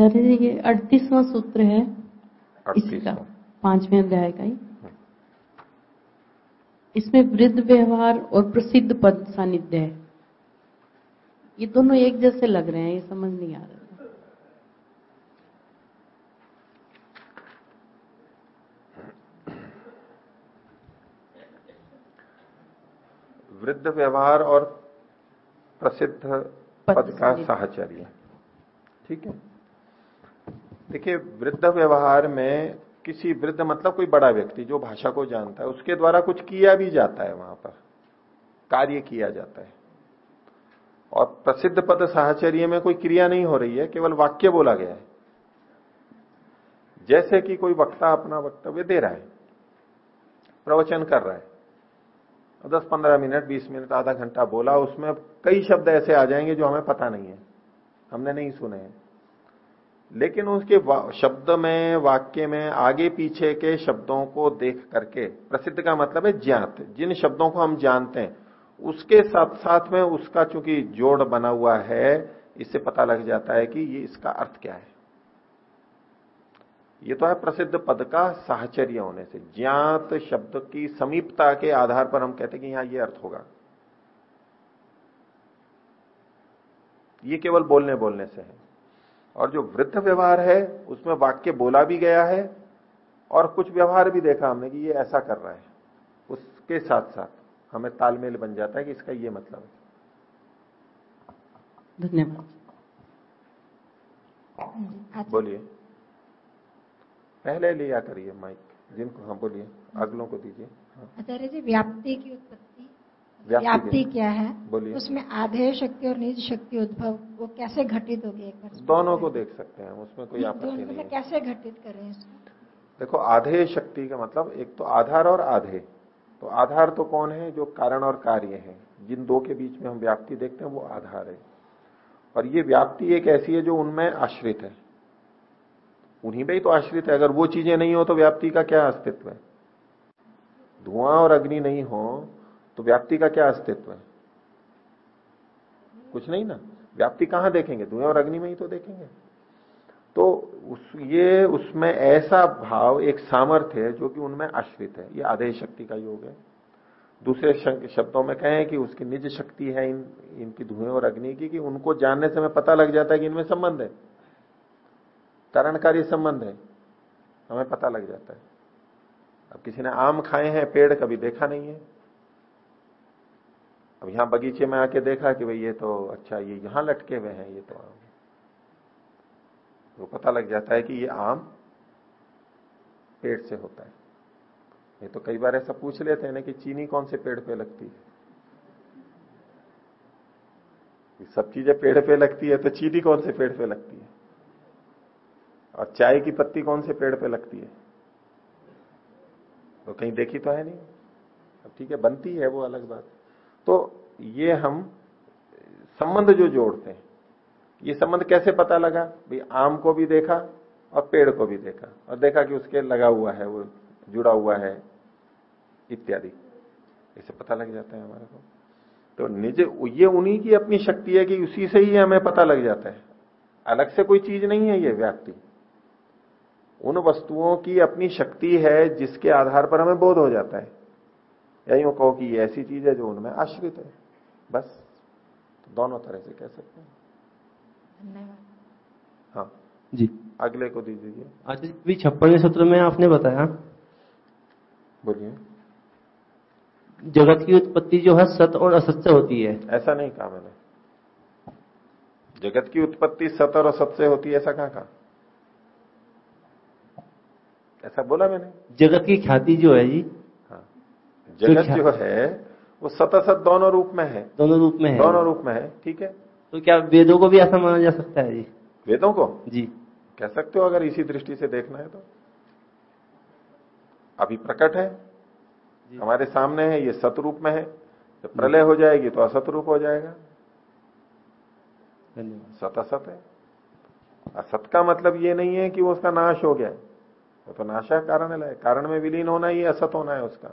आचार्य जी ये अड़तीसवा सूत्र है इसका पाँचवें अध्याय का ही। इसमें वृद्ध व्यवहार और प्रसिद्ध पद सानिध्य है। ये दोनों एक जैसे लग रहे हैं ये समझ नहीं आ रहा। वृद्ध व्यवहार और प्रसिद्ध पद पद का साहचर्य। ठीक है? देखिए, वृद्ध व्यवहार में किसी वृद्ध मतलब कोई बड़ा व्यक्ति जो भाषा को जानता है, उसके द्वारा कुछ किया भी जाता है वहाँ पर। कार्य किया जाता है। और प्रसिद्ध पद साहचर्य में कोई क्रिया नहीं हो रही है, केवल वाक्य बोला गया है। जैसे कि कोई वक्ता अपना वक्तव्य दे रहा है, प्रवचन कर रहा है दस पंद्रह मिनट, बीस मिनट, आधा घंटा बोला, उसमें कई शब्द ऐसे आ जाएँगे जो हमें पता नहीं है। हमने नहीं सुने हैं। लेकिन उसके शब्द में, वाक्य में, आगे पीछे के शब्दों को देख करके, प्रसिद्ध का मतलब है ज्ञात। जिन शब्दों को हम जानते हैं, उसके साथ साथ में उसका चूँकि जोड़ बना हुआ है, इससे पता लग जाता है कि ये इसका अर्थ क्या है। ये तो है प्रसिद्ध पद का साहचर्य होने से। ज्ञात शब्द की समीपता के आधार पर हम कहते हैं कि यहाँ ये अर्थ होगा। ये केवल बोलने बोलने से है। और जो वृद्ध व्यवहार है उसमें वाक्य बोला भी गया है और कुछ व्यवहार भी देखा हमने कि ये ऐसा कर रहा है। उसके साथ साथ हमें तालमेल बन जाता है कि इसका ये मतलब है। धन्यवाद। बोलिए। पहले लिया करिए माइक। जिनको हाँ बोलिए। अगलों को दीजिए। हाँ, आचार्य जी व्याप्ति की उत्पत्ति। व्याप्ति क्या? है? बोलिए। उसमें आधे शक्ति और निज शक्ति उद्भव वो कैसे घटित होगी एक बार? दोनों को देख सकते हैं उसमें कोई आपत्ति नहीं है। कैसे घटित करें देखो आधे शक्ति का मतलब एक तो आधार और आधे। तो आधार तो कौन है? जो कारण और कार्य है। जिन दो के बीच में हम व्याप्ति देखते हैं वो आधार है। और ये व्याप्ति एक ऐसी है जो उनमें आश्रित है। उन्हीं में ही तो आश्रित है। अगर वो चीज़ें नहीं हो तो व्याप्ति का क्या अस्तित्व है? धुआँ और अग्नि नहीं हो। तो व्याप्ति का क्या अस्तित्व है? कुछ नहीं ना। व्याप्ति कहाँ देखेंगे? धुएँ और अग्नि में ही तो देखेंगे। तो उस, ये उसमें ऐसा भाव, एक सामर्थ्य है जो कि उनमें आश्रित है। ये आधे शक्ति का योग है। दूसरे शब्दों में कहें कि उसकी निज शक्ति है इन, इनकी धुएँ और अग्नि की, कि उनको जानने से हमें पता लग जाता है कि इनमें संबंध है। कारणकारी संबंध है। हमें पता लग जाता है। अब किसी ने आम खाए हैं, पेड़ कभी देखा नहीं है। अब यहाँ बगीचे में आके देखा कि भाई ये तो अच्छा ये यहाँ लटके हुए हैं, ये तो आम। तो पता लग जाता है कि ये आम पेड़ से होता है। ये तो कई बार ऐसा पूछ लेते हैं ना कि चीनी कौन से पेड़ पे लगती है? सब चीज़ें पेड़ पे लगती है तो चीनी कौन से पेड़ पे लगती है? और चाय की पत्ती कौन से पेड़ पे लगती है? तो कहीं देखी तो है नहीं। अब ठीक है, बनती है वो अलग बात। तो ये हम संबंध जो जोड़ते हैं, ये संबंध कैसे पता लगा? भाई, आम को भी देखा और पेड़ को भी देखा और देखा कि उसके लगा हुआ है, वो जुड़ा हुआ है, इत्यादि। इसे पता लग जाता है हमारे को। तो निज, ये उन्हीं की अपनी शक्ति है कि उसी से ही हमें पता लग जाता है। अलग से कोई चीज़ नहीं है ये व्याप्ति उन वस्तुओं की अपनी शक्ति है जिसके आधार पर हमें बोध हो जाता है। या यूँ कहो कि ये ऐसी चीज़ है जो उनमें आश्रित है। बस तो दोनों तरह से कह सकते हैं। धन्यवाद। हाँ। जी। अगले को दीजिए। आज भी छप्पनवें सूत्र में आपने बताया। बोलिए। जगत की उत्पत्ति जो है सत और असत से होती है। ऐसा नहीं कहा मैंने। जगत की उत्पत्ति सत और असत से होती है ऐसा कहा कहा? ऐसा बोला मैंने। जगत की ख्याति जो है जी जगत जो है वो सतसत दोनों रूप में है। दोनों रूप में है। दोनों रूप में है ठीक है? तो क्या वेदों को भी ऐसा माना जा सकता है जी? वेदों को? जी। कह सकते हो अगर इसी दृष्टि से देखना है तो। अभी प्रकट है। हमारे सामने है ये सत रूप में है। जब प्रलय हो जाएगी तो असत रूप हो जाएगा। सत असत है। असत का मतलब ये नहीं है कि वो उसका नाश हो गया। वो तो नाशा कारण है कारण में विलीन होना ही असत होना है उसका।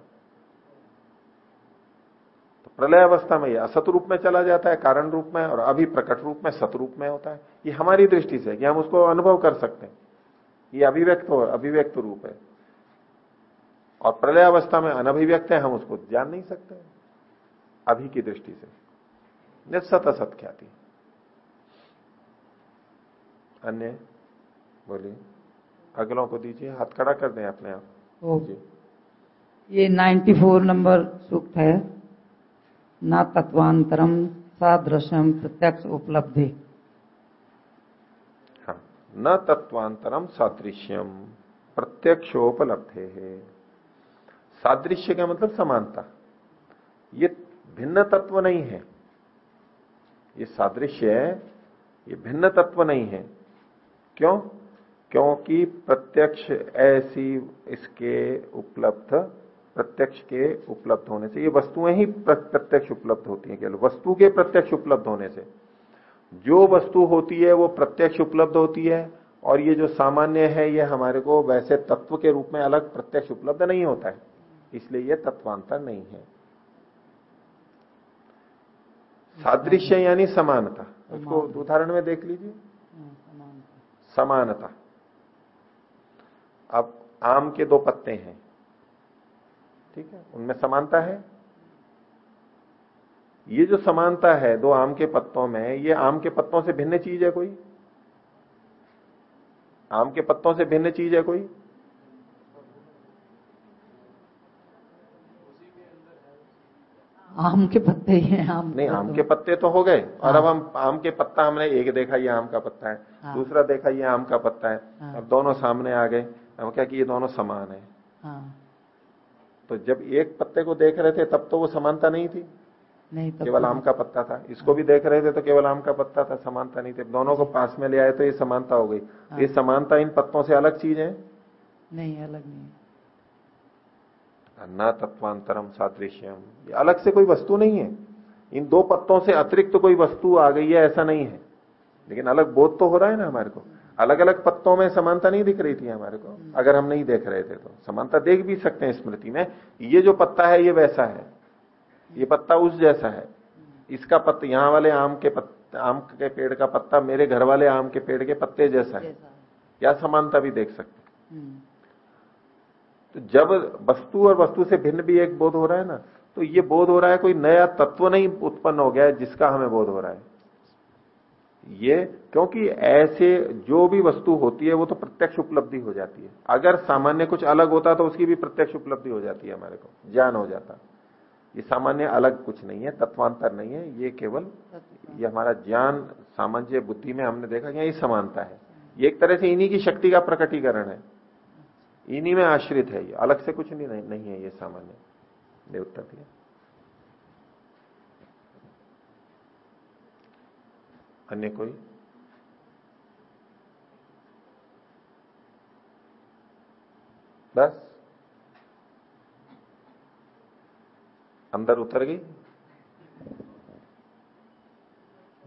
प्रलय अवस्था में ये असत रूप में चला जाता है कारण रूप में और अभी प्रकट रूप में सत रूप में होता है। ये हमारी दृष्टि से कि हम उसको अनुभव कर सकते हैं। ये अभिव्यक्त हो अभिव्यक्त रूप है। और प्रलय अवस्था में अनभिव्यक्त है हम उसको जान नहीं सकते अभी की दृष्टि से। निसत असत ख्याति। अन्य? बोलिए। अगलों को दीजिए। हाथ खड़ा कर दें अपने आप। जी। ये 94 नंबर सूक्त है। न तत्वांतरम सादृश्यम प्रत्यक्ष उपलब्धि। हाँ न तत्वांतरम सादृश्यम प्रत्यक्षोपलब्धे। है सादृश्य का मतलब समानता। ये भिन्न तत्व नहीं है। ये सादृश्य है, ये भिन्न तत्व नहीं है। क्यों? क्योंकि प्रत्यक्ष ऐसी इसके उपलब्ध प्रत्यक्ष के उपलब्ध होने से ये वस्तुएँ ही प्रत्यक्ष उपलब्ध होती हैं केवल। वस्तु के प्रत्यक्ष उपलब्ध होने से। जो वस्तु होती है वो प्रत्यक्ष उपलब्ध होती है और ये जो सामान्य है ये हमारे को वैसे तत्व के रूप में अलग प्रत्यक्ष उपलब्ध नहीं होता है। इसलिए ये तत्वांतर नहीं है। सादृश्य यानी समानता। उसको उदाहरण में देख लीजिए। समानता। अब आम के दो पत्ते हैं। ठीक है? उनमें समानता है। ये जो समानता है दो आम के पत्तों में ये आम के पत्तों से भिन्न चीज़ है कोई? आम के पत्तों से भिन्न चीज़ है कोई? आम के पत्ते ही हैं आम नहीं आम तो- के पत्ते तो हो गए और हाँ। अब हम आम के पत्ता हमने एक देखा ये आम का पत्ता है हाँ। दूसरा देखा ये आम का पत्ता है। हाँ। अब दोनों सामने आ गए हम क्या कि ये दोनों समान है? हाँ। तो जब एक पत्ते को देख रहे थे तब तो वो समानता नहीं थी। नहीं केवल तो- आम का पत्ता था। इसको भी देख रहे थे तो केवल आम का पत्ता था समानता नहीं थी। दोनों को पास में ले आए तो ये समानता हो गई। तो ये समानता इन पत्तों से अलग चीज़ है? नहीं अलग नहीं न तत्वांतरम सादृश्यम। ये अलग से कोई वस्तु नहीं है। इन दो पत्तों से अतिरिक्त तो कोई वस्तु आ गई है ऐसा नहीं है। लेकिन अलग बोध तो हो रहा है ना हमारे को। अलग अलग पत्तों में समानता नहीं दिख रही थी हमारे को। अगर हम नहीं देख रहे थे तो। समानता देख भी सकते हैं स्मृति में ये जो पत्ता है ये वैसा है। ये पत्ता उस जैसा है। इसका पत्ता यहाँ वाले आम के पत्ता आम के पेड़ का पत्ता मेरे घर वाले आम के पेड़ के पत्ते जैसा है। या समानता भी देख सकते हम्म, तो जब वस्तु और वस्तु से भिन्न भी एक बोध हो रहा है ना तो ये बोध हो रहा है कोई नया तत्व नहीं उत्पन्न हो गया है जिसका हमें बोध हो रहा है। ये क्योंकि ऐसे जो भी वस्तु होती है वो तो प्रत्यक्ष उपलब्धि हो जाती है। अगर सामान्य कुछ अलग होता तो उसकी भी प्रत्यक्ष उपलब्धि हो जाती है हमारे को ज्ञान हो जाता। ये सामान्य अलग कुछ नहीं है तत्वांतर नहीं है ये केवल ये हमारा ज्ञान सामान्य बुद्धि में हमने देखा कि ये समानता है। ये एक तरह से इन्हीं की शक्ति का प्रकटीकरण है। इन्हीं में आश्रित है ये अलग से कुछ नहीं नहीं है ये सामान्य दे उत्तर दिया। अन्य कोई? बस। अंदर उतर गई।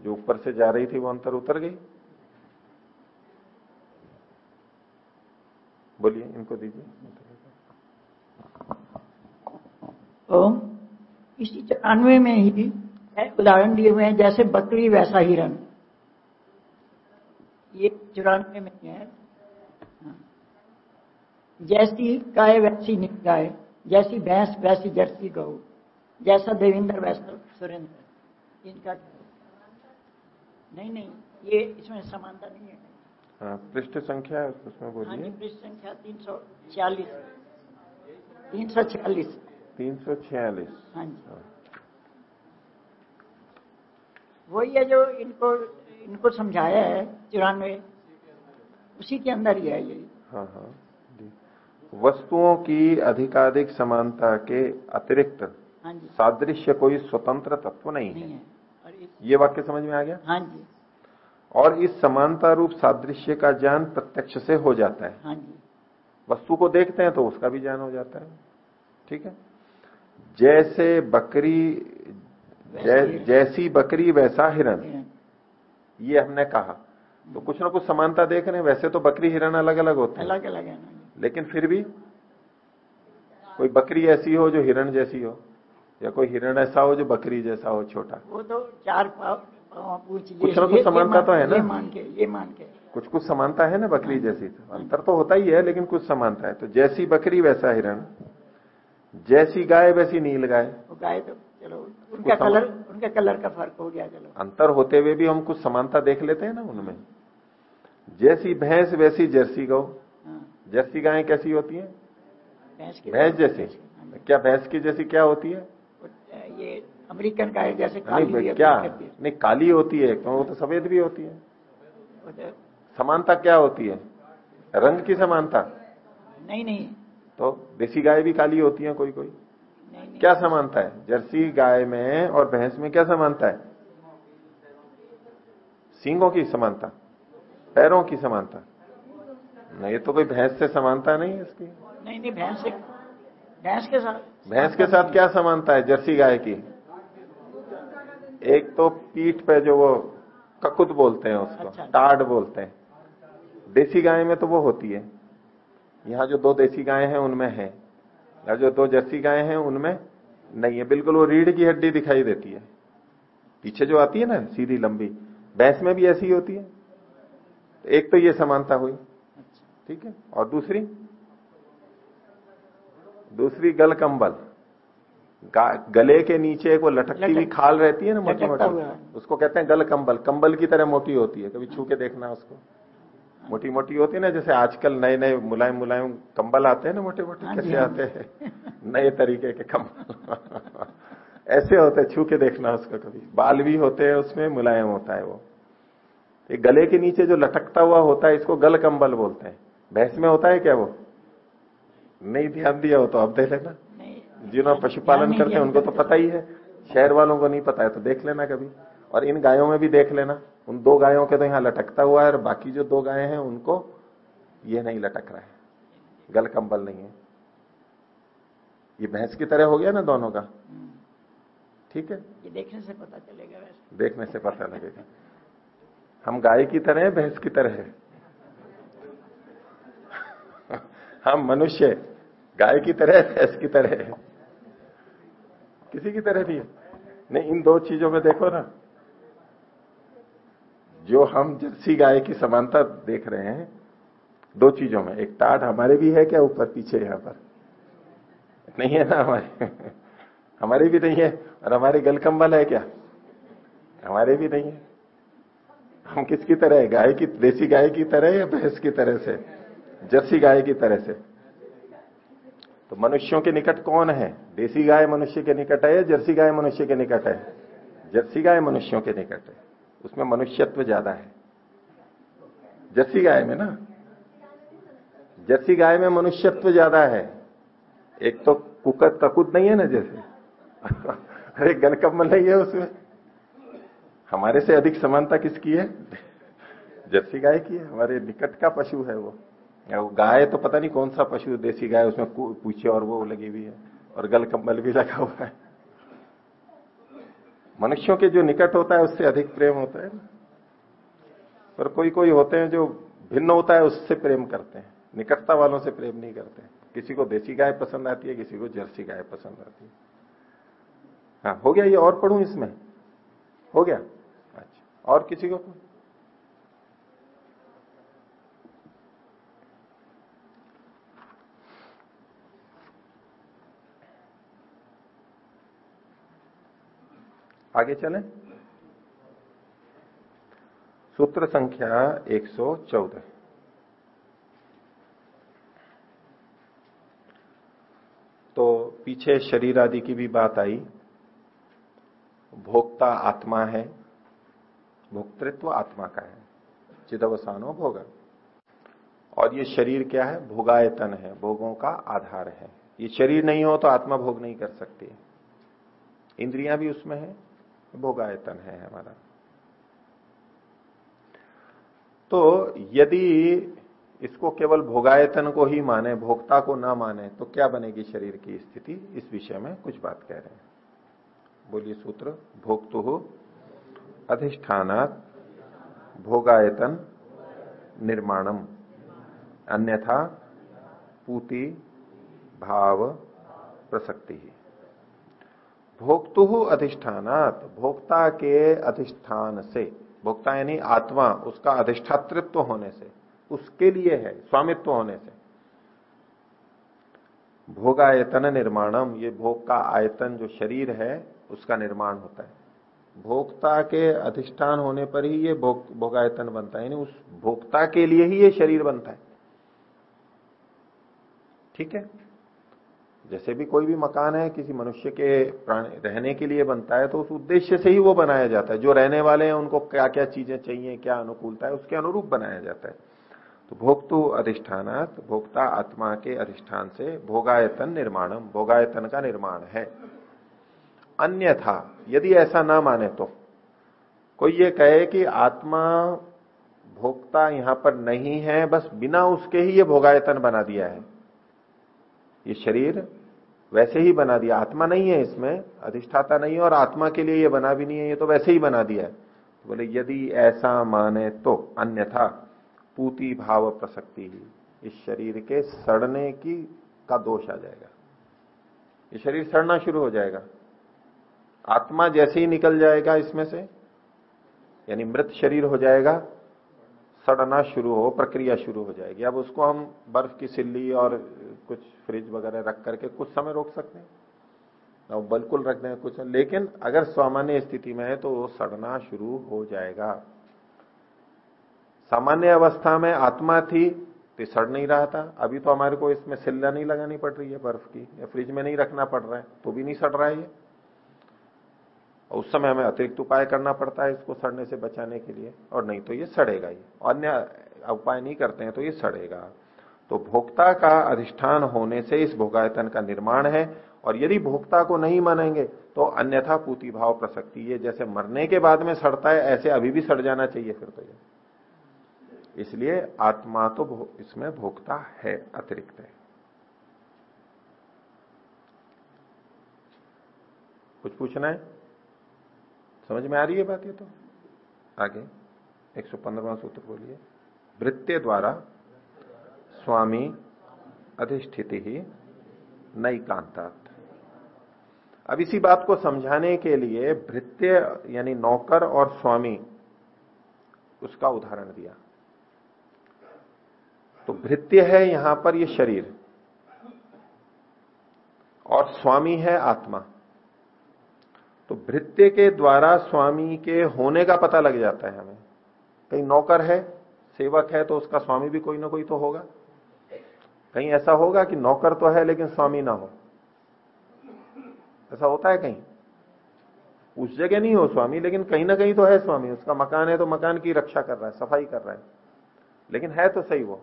जो ऊपर से जा रही थी, वो अंतर उतर गई। बोलिए, इनको दीजिए। तो इसी चौरानवे में ही उदाहरण दिए हुए हैं, जैसे बकरी वैसा हिरण ये चौरानवे में है। हाँ। जैसी गाय वैसी गाय जैसी भैंस वैसी जर्सी गौ जैसा देवेंद्र वैसा सुरेंद्र। इनका नहीं नहीं ये इसमें समानता नहीं है। हाँ पृष्ठ संख्या उसमें हाँ बोलिए। पृष्ठ संख्या तीन सौ छियालीस। तीन सौ छियालीस। तीन सौ छियालीस। हाँ जी। वही है जो इनको इनको समझाया है चौरानवे। उसी के अंदर ही है ये। हाँ हाँ वस्तुओं की अधिकाधिक समानता के अतिरिक्त हाँ सादृश्य कोई स्वतंत्र तत्व नहीं नहीं है। है ये वाक्य समझ में आ गया? हाँ जी। और इस समानता रूप सादृश्य का ज्ञान प्रत्यक्ष से हो जाता है। हाँ जी। वस्तु को देखते हैं तो उसका भी ज्ञान हो जाता है। ठीक है? जैसे बकरी जै, जैसी बकरी वैसा हिरण। हिरण। ये हमने कहा। तो कुछ ना कुछ समानता देख रहे हैं। वैसे तो बकरी हिरण अलग अलग होते हैं। अलग अलग है लेकिन फिर भी कोई बकरी ऐसी हो जो हिरण जैसी हो या कोई हिरण ऐसा हो जो बकरी जैसा हो छोटा? वो तो चार पूछ कुछ ना कुछ समानता तो है ना? मान के ये मान के। कुछ कुछ समानता है ना बकरी जैसी तो? अंतर तो होता ही है लेकिन कुछ समानता है। तो जैसी बकरी वैसा हिरण जैसी गाय वैसी नील गाय। गाय तो चलो उनका कलर उनका कलर का फ़र्क हो गया चलो। अंतर होते हुए भी हम कुछ समानता देख लेते हैं ना उनमें। जैसी भैंस वैसी जर्सी गौ। हाँ, जर्सी गायें कैसी होती हैं? भैंस जैसी। हाँ, क्या भैंस की जैसी क्या होती है? ये अमेरिकन गाय जैसे काली नहीं है, क्या? है। नहीं काली होती है तो वो तो सफ़ेद भी होती है। तो- समानता क्या होती है? रंग की समानता? नहीं नहीं। तो देसी गाय भी काली होती है कोई कोई क्या समानता है? जर्सी गाय में और भैंस में क्या समानता है? सींगों की समानता। पैरों की समानता। नहीं ये तो कोई भैंस से समानता नहीं है इसकी। नहीं नहीं भैंस से भैंस के साथ भैंस के साथ क्या समानता है? जर्सी गाय की। एक तो पीठ पे जो वो ककुत बोलते हैं उसको अच्छा। टाड बोलते हैं। देसी गाय में तो वो होती है। यहाँ जो दो देसी गायें हैं उनमें है। और जो दो जर्सी गायें हैं उनमें नहीं है बिल्कुल वो रीढ़ की हड्डी दिखाई देती है। पीछे जो आती है ना सीधी लंबी भैंस में भी ऐसी ही होती है। एक तो ये समानता हुई ठीक है? और दूसरी? दूसरी गल कंबल। गले के नीचे एक वो लटकती हुई खाल रहती है ना मोटी मोटी उसको कहते हैं गल कंबल। कंबल की तरह मोटी होती है कभी छू के देखना उसको। मोटी मोटी होती है ना जैसे आजकल नए नए मुलायम मुलायम कंबल आते हैं ना मोटे मोटे हाँ कैसे हाँ आते हैं? नए तरीके के कंबल। ऐसे होते छू के देखना उसको कभी। बाल भी होते हैं उसमें मुलायम होता है वो। ये गले के नीचे जो लटकता हुआ होता है इसको गल कंबल बोलते हैं। भैंस में होता है क्या वो? नहीं ध्यान दिया हो तो अब देख लेना। जिन्होंने पशुपालन करते हैं उनको तो पता ही है। शहर वालों को नहीं पता है तो देख लेना कभी। और इन गायों में भी देख लेना। उन दो गायों के तो यहाँ लटकता हुआ है और बाकी जो दो गायें हैं उनको ये नहीं लटक रहा है। गल कंबल नहीं है। ये भैंस की तरह हो गया ना दोनों का? ठीक है। ये देखने से पता चलेगा वैसे। देखने से पता लगेगा। हम गाय की तरह है भैंस की तरह है? हम मनुष्य गाय की तरह भैंस की तरह है? किसी की तरह नहीं है? नहीं इन दो चीज़ों में देखो ना। जो हम जर्सी गाय की समानता देख रहे हैं, दो चीज़ों में, एक टाट हमारे भी है क्या ऊपर पीछे यहाँ पर? नहीं है ना हमारे? हमारे भी नहीं है, और हमारे गलकंबल है क्या? हमारे भी नहीं है। हम किसकी तरह है, गाय की, देसी गाय की तरह या भैंस की तरह से? जर्सी गाय की तरह से। तो मनुष्यों के निकट कौन है? देसी गाय मनुष्य के निकट है या जर्सी गाय मनुष्य के निकट है? जर्सी गाय मनुष्यों के निकट है। उसमें मनुष्यत्व ज़्यादा है। जर्सी गाय में ना? जर्सी गाय में मनुष्यत्व ज़्यादा है। एक तो कुकत ककुत नहीं है ना जैसे? अरे गलकम्बल नहीं है उसमें। हमारे से अधिक समानता किसकी है? जर्सी गाय की है। हमारे निकट का पशु है वो। वो गाय तो पता नहीं कौन सा पशु देसी गाय उसमें पूछे और वो लगी हुई है। और गल कंबल भी लगा हुआ है। मनुष्यों के जो निकट होता है, उससे अधिक प्रेम होता है। पर कोई कोई होते हैं जो भिन्न होता है, उससे प्रेम करते हैं। निकटता वालों से प्रेम नहीं करते। किसी को देसी गाय पसंद आती है, किसी को जर्सी गाय पसंद आती है। हाँ हो गया ये, और पढ़ू इसमें? हो गया? अच्छा और किसी को? आगे चलें। सूत्र संख्या 114 तो पीछे शरीर आदि की भी बात आई। भोक्ता आत्मा है। भोक्तृत्व आत्मा का है। चिदवसानो भोग। और ये शरीर क्या है? भोगायतन है। भोगों का आधार है। ये शरीर नहीं हो तो आत्मा भोग नहीं कर सकती। इंद्रियाँ भी उसमें है। भोगायतन है हमारा। तो यदि इसको केवल भोगायतन को ही माने, भोक्ता को ना माने तो क्या बनेगी शरीर की स्थिति? इस विषय में कुछ बात कह रहे हैं। बोलिए सूत्र, भोक्तु अधिष्ठानात भोगायतन निर्माणम, अन्यथा पूति भाव प्रसक्ति। भोक्तु अधिष्ठानात, भोक्ता के अधिष्ठान से। भोक्ता यानी आत्मा, उसका अधिष्ठातृत्व होने से, उसके लिए है, स्वामित्व होने से। भोगायतन निर्माणम, ये भोग का आयतन जो शरीर है, उसका निर्माण होता है। भोक्ता के अधिष्ठान होने पर ही ये भोग, भोगायतन बनता है, यानी उस भोक्ता के लिए ही ये शरीर बनता है। ठीक है? जैसे भी कोई भी मकान है, किसी मनुष्य के रहने के लिए बनता है तो उस उद्देश्य से ही वो बनाया जाता है। जो रहने वाले हैं, उनको क्या क्या चीज़ें चाहिए, क्या अनुकूलता है, उसके अनुरूप बनाया जाता है। तो भोक्तु अधिष्ठानात, भोक्ता आत्मा के अधिष्ठान से भोगायतन निर्माणम, भोगायतन का निर्माण है। अन्यथा, यदि ऐसा ना माने तो। कोई ये कहे कि आत्मा भोक्ता यहाँ पर नहीं है, बस बिना उसके ही ये भोगायतन बना दिया है। ये शरीर वैसे ही बना दिया। आत्मा नहीं है इसमें, अधिष्ठाता नहीं है, और आत्मा के लिए ये बना भी नहीं है, ये तो वैसे ही बना दिया है। तो बोले, यदि ऐसा माने तो अन्यथा, पूती भाव प्रसक्ति ही, इस शरीर के सड़ने की का दोष आ जाएगा। ये शरीर सड़ना शुरू हो जाएगा। आत्मा जैसे ही निकल जाएगा इसमें से, यानी मृत शरीर हो जाएगा सड़ना शुरू हो, प्रक्रिया शुरू हो जाएगी। अब उसको हम बर्फ़ की सिल्ली और कुछ फ्रिज वगैरह रख करके कुछ समय रोक सकते हैं। और बिल्कुल रख दें, कुछ लेकिन अगर सामान्य स्थिति में है तो वो सड़ना शुरू हो जाएगा। सामान्य अवस्था में आत्मा थी तो सड़ नहीं रहा था। अभी तो हमारे को इसमें सिल्ला नहीं लगानी पड़ रही है, बर्फ़ की, या फ्रिज में नहीं रखना पड़ रहा है तो भी नहीं सड़ रहा है ये। और उस समय हमें अतिरिक्त उपाय करना पड़ता है इसको सड़ने से बचाने के लिए और नहीं तो ये सड़ेगा ही। अन्य उपाय नहीं करते हैं तो ये सड़ेगा। तो भोक्ता का अधिष्ठान होने से इस भोगायतन का निर्माण है और यदि भोक्ता को नहीं मानेंगे तो अन्यथा पूती भाव प्रसक्ति। ये जैसे मरने के बाद में सड़ता है ऐसे अभी भी सड़ जाना चाहिए फिर तो ये। इसलिए आत्मा तो भो, इसमें भोक्ता है अतिरिक्त है। कुछ पूछना है? समझ में आ रही है बात ये तो? आगे 115वां सूत्र बोलिए। वृत्य द्वारा स्वामी अधिष्ठित ही नई कांतात। अब इसी बात को समझाने के लिए भृत्य यानी नौकर और स्वामी उसका उदाहरण दिया। तो भृत्य है यहाँ पर ये शरीर और स्वामी है आत्मा। तो भृत्य के द्वारा स्वामी के होने का पता लग जाता है हमें। कहीं नौकर है, सेवक है तो उसका स्वामी भी कोई ना कोई तो होगा। कहीं ऐसा होगा कि नौकर तो है, लेकिन स्वामी ना हो। ऐसा होता है कहीं। उस जगह नहीं हो स्वामी, लेकिन कहीं ना कहीं तो है स्वामी। उसका मकान है तो मकान की रक्षा कर रहा है, सफ़ाई कर रहा है। लेकिन है तो सही वो।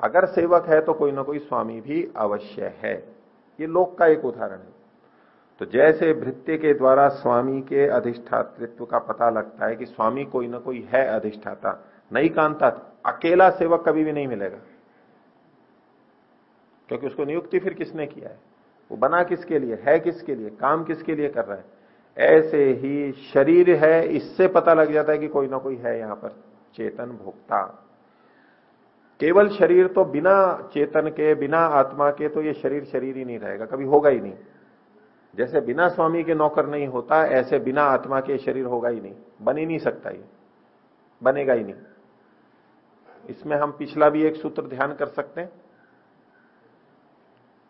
अगर सेवक है तो कोई ना कोई स्वामी भी अवश्य है। ये लोक का एक उदाहरण है। तो जैसे भृत्य के द्वारा स्वामी के अधिष्ठातृत्व का पता लगता है कि स्वामी कोई ना कोई है अधिष्ठाता, नहीं कांता, अकेला सेवक कभी भी नहीं मिलेगा। क्योंकि उसको नियुक्ति फिर किसने किया है? वो बना किसके लिए? है किसके लिए? काम किसके लिए कर रहा है? ऐसे ही शरीर है, इससे पता लग जाता है कि कोई ना कोई है यहाँ पर, चेतन भोक्ता। केवल शरीर तो बिना चेतन के, बिना आत्मा के तो ये शरीर शरीर ही नहीं रहेगा, कभी होगा ही नहीं। जैसे बिना स्वामी के नौकर नहीं होता, ऐसे बिना आत्मा के शरीर होगा ही नहीं। बन ही नहीं सकता ये। बनेगा ही नहीं। इसमें हम पिछला भी एक सूत्र ध्यान कर सकते हैं।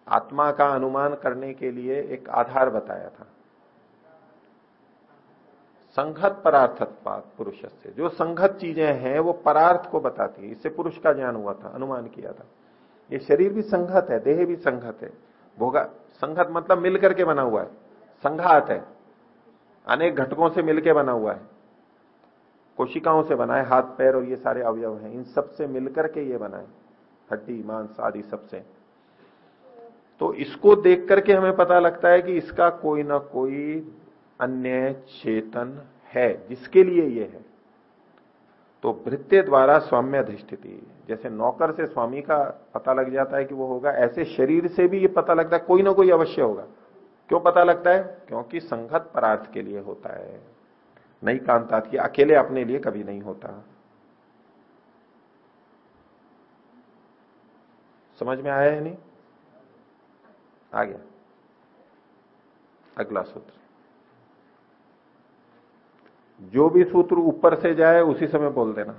आत्मा का अनुमान करने के लिए एक आधार बताया था। संघत परार्थत्वात पुरुष से जो संघत चीज़ें हैं, वो परार्थ को बताती है। इससे पुरुष का ज्ञान हुआ था, अनुमान किया था। ये शरीर भी संघत है, देह भी संघत है। भोगा संघत मतलब मिलकर के बना हुआ है। संघात है। अनेक घटकों से मिलकर बना हुआ है। कोशिकाओं से बना है हाथ, पैर और ये सारे अवयव हैं। इन सबसे मिलकर के ये बना है हड्डी, मांस आदि सबसे तो इसको देख करके हमें पता लगता है कि इसका कोई ना कोई अन्य चेतन है, जिसके लिए ये है। तो भृत्य द्वारा स्वाम्य अधिष्ठिति, जैसे नौकर से स्वामी का पता लग जाता है कि वो होगा, ऐसे शरीर से भी ये पता लगता है, कोई ना कोई अवश्य होगा। क्यों पता लगता है? क्योंकि संगत परार्थ के लिए होता है। नहीं कांता थी अकेले अपने लिए कभी नहीं होता। समझ में आया है नहीं? आ गया अगला सूत्र। जो भी सूत्र ऊपर से जाए, उसी समय बोल देना।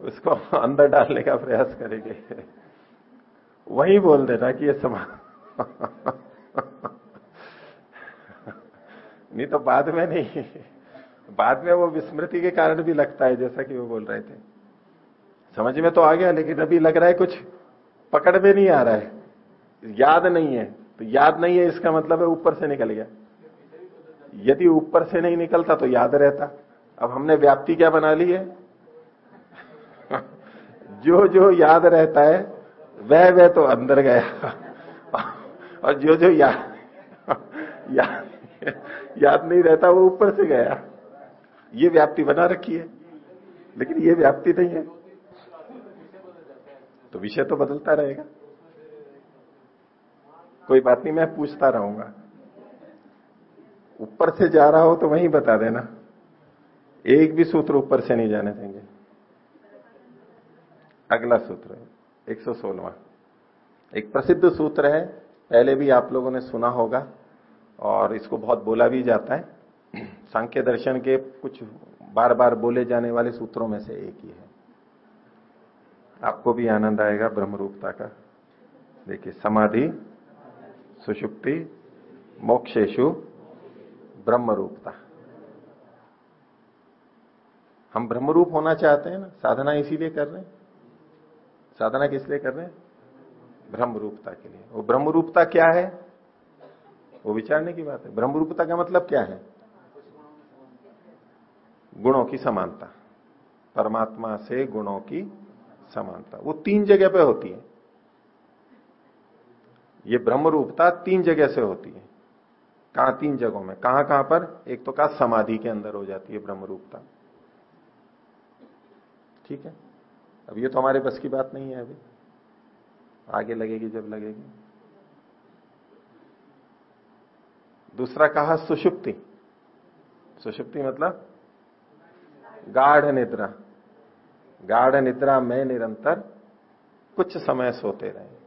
उसको अंदर डालने का प्रयास करेंगे। वही बोल देना कि ये समा, नहीं तो बाद में नहीं, बाद में वो विस्मृति के कारण भी लगता है, जैसा कि वो बोल रहे थे। समझ में तो आ गया, लेकिन अभी लग रहा है कुछ पकड़ में नहीं आ रहा है। याद नहीं है। तो याद नहीं है इसका मतलब है ऊपर से निकल गया। यदि ऊपर से नहीं निकलता तो याद रहता। अब हमने व्याप्ति क्या बना ली है? जो जो याद रहता है, वह वह तो अंदर गया। और जो जो याद याद याद नहीं रहता, वो ऊपर से गया। ये व्याप्ति बना रखी है। लेकिन ये व्याप्ति नहीं है। तो विषय तो बदलता रहेगा। कोई बात नहीं, मैं पूछता रहूँगा। ऊपर से जा रहा हो तो वहीं बता देना। एक भी सूत्र ऊपर से नहीं जाने देंगे। अगला सूत्र है 116वां एक प्रसिद्ध सूत्र है, पहले भी आप लोगों ने सुना होगा, और इसको बहुत बोला भी जाता है। सांख्य दर्शन के कुछ बार बार बोले जाने वाले सूत्रों में से एक ही है। आपको भी आनंद आएगा ब्रह्मरूपता का। देखिए, समाधि सुषुप्ति मोक्षेशु ब्रह्मरूपता। हम ब्रह्मरूप होना चाहते हैं ना? साधना इसीलिए कर रहे हैं? साधना किस लिए कर रहे हैं? ब्रह्मरूपता के लिए। वो ब्रह्मरूपता क्या है? वो विचारने की बात है। ब्रह्मरूपता का मतलब क्या है? गुणों की समानता। परमात्मा से गुणों की समानता। वो तीन जगह पे होती है। ये ब्रह्मरूपता तीन जगह से होती है। कहा तीन जगहों में? कहाँ कहाँ पर? एक तो कहा समाधि के अंदर हो जाती है ब्रह्मरूपता। ठीक है? अब ये तो हमारे बस की बात नहीं है अभी। आगे लगेगी जब लगेगी। दूसरा कहा सुषुप्ति। सुषुप्ति मतलब गाढ़ निद्रा। गाढ़ निद्रा में निरंतर कुछ समय सोते रहे।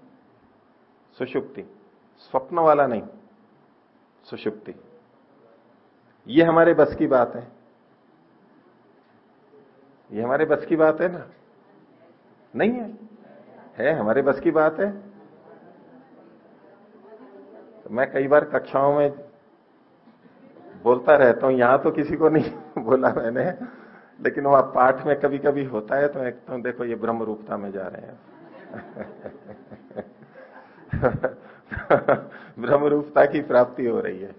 सुषुप्ति। स्वप्न वाला नहीं, सुषुप्ति। ये हमारे बस की बात है। ये हमारे बस की बात है ना? नहीं है। है, हमारे बस की बात है। तो मैं कई बार कक्षाओं में बोलता रहता हूँ, यहाँ तो किसी को नहीं बोला मैंने, लेकिन वहाँ पाठ में कभी कभी होता है तो एक तो देखो ये ब्रह्म रूपता में जा रहे हैं। ब्रह्म रूपता की प्राप्ति हो रही है।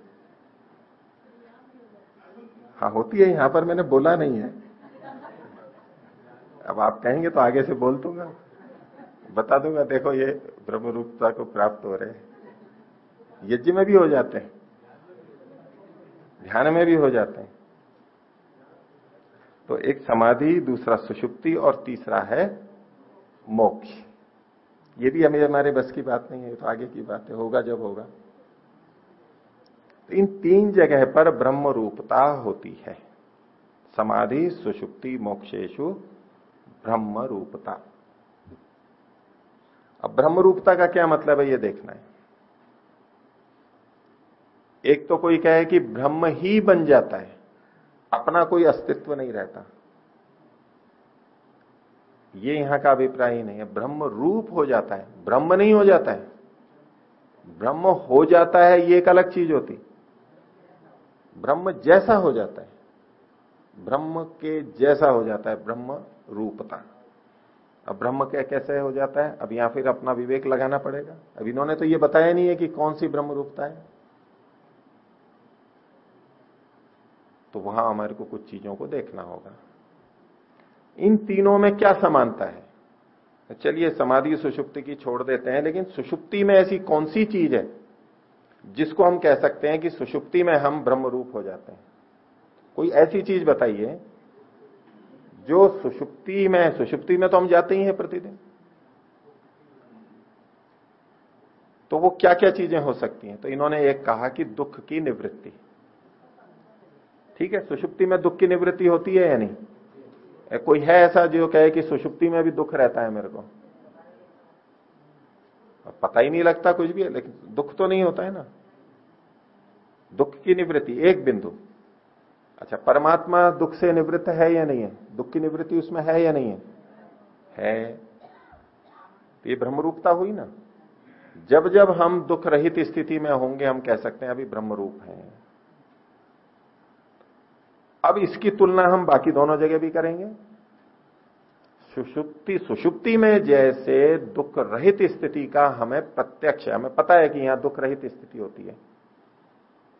हाँ होती है, यहाँ पर मैंने बोला नहीं है। अब आप कहेंगे तो आगे से बोल दूँगा। बता दूँगा, देखो ये ब्रह्म रूपता को प्राप्त हो रहे हैं। यज्ञ में भी हो जाते हैं। ध्यान में भी हो जाते हैं। तो एक समाधि, दूसरा सुषुप्ति और तीसरा है मोक्ष। ये भी हमें हमारे बस की बात नहीं है तो आगे की बात है, होगा जब होगा। तो इन तीन जगह पर ब्रह्म रूपता होती है। समाधि, सुषुप्ति, मोक्षेशु, ब्रह्म रूपता। अब ब्रह्म रूपता का क्या मतलब है, ये देखना है। एक तो कोई कहे कि ब्रह्म ही बन जाता है, अपना कोई अस्तित्व नहीं रहता। ये यहाँ का अभिप्राय ही नहीं है। ब्रह्म रूप हो जाता है। ब्रह्म नहीं हो जाता है। ब्रह्म हो जाता है, ये एक अलग चीज़ होती। ब्रह्म जैसा हो जाता है। ब्रह्म के जैसा हो जाता है। ब्रह्म रूपता। अब ब्रह्म क्या कैसे हो जाता है? अब यहाँ फिर अपना विवेक लगाना पड़ेगा। अब इन्होंने तो ये बताया नहीं है कि कौन सी ब्रह्म रूपता है। तो वहाँ हमारे को कुछ चीज़ों को देखना होगा। इन तीनों में क्या समानता है? चलिए, समाधि सुषुप्ति की छोड़ देते हैं, लेकिन सुषुप्ति में ऐसी कौन सी चीज़ है जिसको हम कह सकते हैं कि सुषुप्ति में हम ब्रह्म रूप हो जाते हैं? कोई ऐसी चीज़ बताइए जो सुषुप्ति में सुषुप्ति में तो हम जाते ही हैं प्रतिदिन। तो वो क्या क्या चीज़ें हो सकती हैं? तो इन्होंने एक कहा कि दुख की निवृत्ति। ठीक है, सुषुप्ति में दुख की निवृत्ति होती है या नहीं? कोई है ऐसा जो कहे कि सुषुप्ति में भी दुख रहता है मेरे को? पता ही नहीं लगता कुछ भी है, लेकिन दुख तो नहीं होता है ना। दुख की निवृत्ति, एक बिंदु। अच्छा परमात्मा दुख से निवृत्त है या नहीं है? दुख की निवृत्ति उसमें है या नहीं है? है। तो ये ब्रह्मरूपता हुई ना। जब जब हम दुख रहित स्थिति में होंगे, हम कह सकते हैं, अभी ब्रह्मरूप हैं। अब इसकी तुलना हम बाकी दोनों जगह भी करेंगे। सुषुप्ति सुषुप्ति में जैसे दुख रहित स्थिति का हमें प्रत्यक्ष, हमें पता है कि यहाँ दुख रहित स्थिति होती है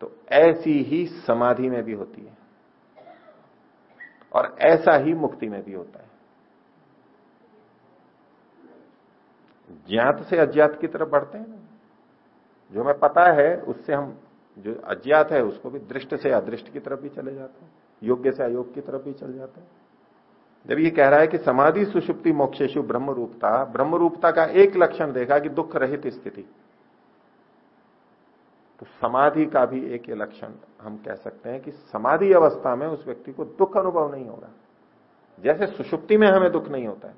तो ऐसी ही समाधि में भी होती है और ऐसा ही मुक्ति में भी होता है। ज्ञात से अज्ञात की तरफ़ बढ़ते हैं। जो हमें पता है, उससे हम, जो अज्ञात है, उसको भी दृष्ट से अदृष्ट की तरफ़ भी चले जाते हैं। योग्य से अयोग की तरफ़ भी चल जाते हैं। जब ये कह रहा है कि समाधि सुषुप्ति मोक्षेशु ब्रह्म रूपता ब्रह्म रूपता का एक लक्षण देखा कि दुख रहित स्थिति। तो समाधि का भी एक ये लक्षण हम कह सकते हैं कि समाधि अवस्था में उस व्यक्ति को दुख अनुभव नहीं होगा जैसे सुषुप्ति में हमें दुख नहीं होता है।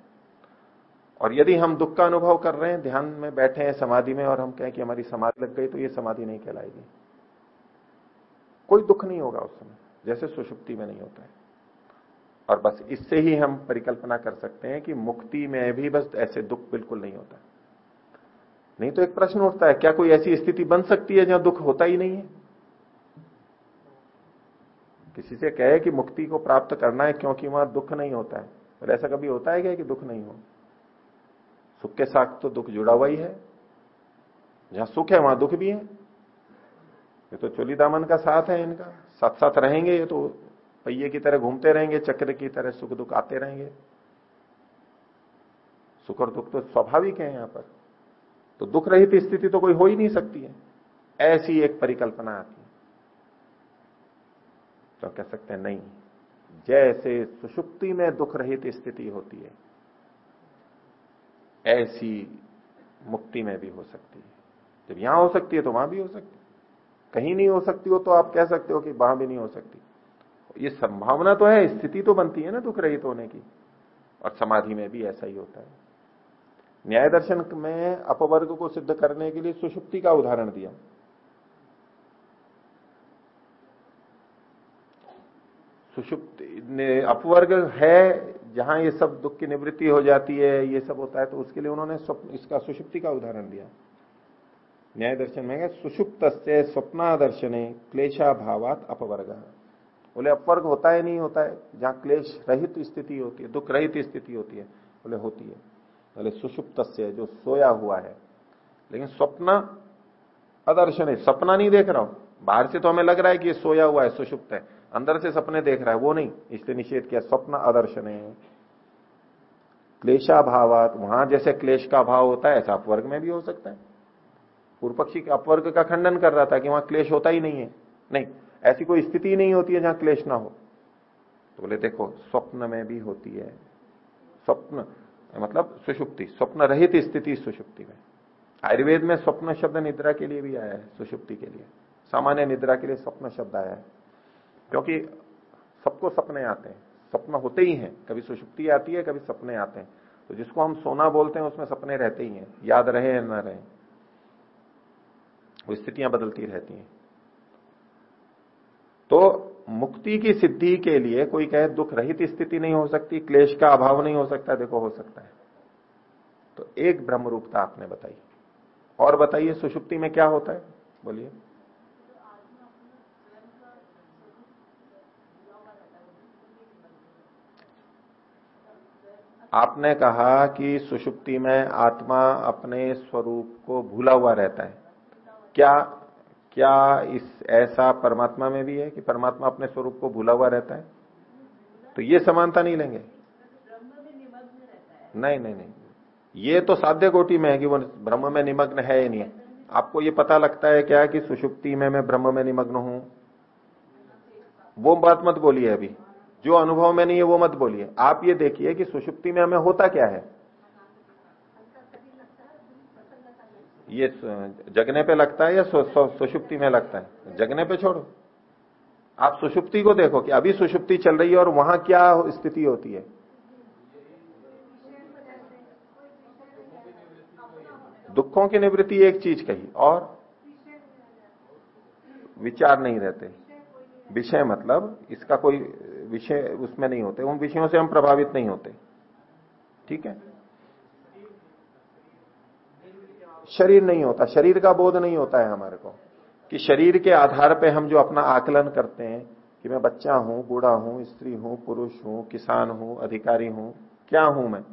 और यदि हम दुख का अनुभव कर रहे हैं, ध्यान में बैठे हैं समाधि में और हम कहें कि हमारी समाधि लग गई तो ये समाधि नहीं कहलाएगी। कोई दुख नहीं होगा उस समय। जैसे सुषुप्ति में नहीं होता है। और बस इससे ही हम परिकल्पना कर सकते हैं कि मुक्ति में भी बस ऐसे दुख बिल्कुल नहीं होता। नहीं तो एक प्रश्न उठता है, क्या कोई ऐसी स्थिति बन सकती है जहाँ दुख होता ही नहीं है? किसी से कहे कि मुक्ति को प्राप्त करना है क्योंकि वहाँ दुख नहीं होता है। पर ऐसा कभी होता है क्या कि दुख नहीं हो? सुख के साथ तो दुख जुड़ा हुआ ही है। जहाँ सुख है, वहाँ दुख भी है। ये तो चोली दामन का साथ है इनका। साथ साथ रहेंगे ये तो पहिए की तरह घूमते रहेंगे, चक्र की तरह सुख दुख आते रहेंगे। सुख और दुख तो स्वाभाविक है यहाँ पर। तो दुख रहित स्थिति तो कोई हो ही नहीं सकती है। ऐसी एक परिकल्पना आती है। तो कह सकते हैं, नहीं। जैसे सुषुप्ति में दुख रहित स्थिति होती है, ऐसी मुक्ति में भी हो सकती है। जब यहाँ हो सकती है तो वहाँ भी हो सकती है। कहीं नहीं हो सकती हो तो आप कह सकते हो कि वहाँ भी नहीं हो सकती। ये संभावना तो है, स्थिति तो बनती है ना दुख रहित होने की। और समाधि में भी ऐसा ही होता है। न्याय दर्शन में अपवर्ग को सिद्ध करने के लिए सुषुप्ति का उदाहरण दिया। सुषुप्ति अपवर्ग है, जहाँ ये सब दुख की निवृत्ति हो जाती है, ये सब होता है तो उसके लिए उन्होंने इसका सुषुप्ति का उदाहरण दिया। न्याय दर्शन में सुषुप्त से क्लेशा भावात अपवर्ग। बोले अपवर्ग होता है, नहीं होता है? जहाँ क्लेश रहित स्थिति होती है, दुख रहित स्थिति होती है, बोले, होती है। बोले सुषुप्त से जो सोया हुआ है, लेकिन स्वप्न अदर्शन, सपना नहीं देख रहा हूँ। बाहर से तो हमें लग रहा है कि ये सोया हुआ है, सुषुप्त है। अंदर से सपने देख रहा है, वो नहीं। इसलिए निषेध किया, स्वप्न अदर्शन। क्लेशा भावात वहाँ जैसे क्लेश का भाव होता है, ऐसा अपवर्ग में भी हो सकता है। पूर्व पक्षी अपवर्ग का खंडन कर रहा था कि वहाँ क्लेश होता ही नहीं है। नहीं, ऐसी कोई स्थिति नहीं होती है जहाँ क्लेश ना हो। तो बोले, देखो, स्वप्न में भी होती है। स्वप्न मतलब सुषुप्ति स्वप्न रहित स्थिति सुषुप्ति में। आयुर्वेद में स्वप्न शब्द निद्रा के लिए भी आया है, सुषुप्ति के लिए। सामान्य निद्रा के लिए स्वप्न शब्द आया है। क्योंकि सबको सपने आते हैं। सपना होते ही हैं। कभी सुषुप्ति आती है, कभी सपने आते हैं। तो जिसको हम सोना बोलते हैं, उसमें सपने रहते ही हैं। याद रहे या ना रहे। वो स्थितियाँ बदलती रहती हैं। तो मुक्ति की सिद्धि के लिए कोई कहे दुख रहित स्थिति नहीं हो सकती, क्लेश का अभाव नहीं हो सकता, देखो हो सकता है। तो एक ब्रह्म रूपता आपने बताई। और बताइए, सुषुप्ति में क्या होता है? बोलिए। आपने कहा कि सुषुप्ति में आत्मा अपने स्वरूप को भूला हुआ रहता है। क्या क्या इस ऐसा परमात्मा में भी है कि परमात्मा अपने स्वरूप को भूला हुआ रहता है? तो ये समानता नहीं लेंगे। नहीं नहीं नहीं। ये तो साध्य कोटि में है कि वो ब्रह्म में निमग्न है या नहीं आपको ये पता लगता है क्या कि सुषुप्ति में मैं ब्रह्म में निमग्न हूँ? वो बात मत बोलिए अभी। जो अनुभव में नहीं है, वो मत बोलिए। आप ये देखिए कि सुषुप्ति में हमें होता क्या है? ये जगने पे लगता है या सुषुप्ति में लगता है? जगने पे छोड़ो। आप सुषुप्ति को देखो कि अभी सुषुप्ति चल रही है और वहाँ क्या स्थिति होती है? दुखों की निवृत्ति एक चीज़ कही, और विचार नहीं रहते। विषय मतलब इसका कोई विषय उसमें नहीं होते। उन विषयों से हम प्रभावित नहीं होते। ठीक है? शरीर नहीं होता, शरीर का बोध नहीं होता है हमारे को, कि शरीर के आधार पे हम जो अपना आकलन करते हैं, कि मैं बच्चा हूँ, बूढ़ा हूँ, स्त्री हूँ, पुरुष हूँ, किसान हूँ, अधिकारी हूँ, क्या हूँ मैं?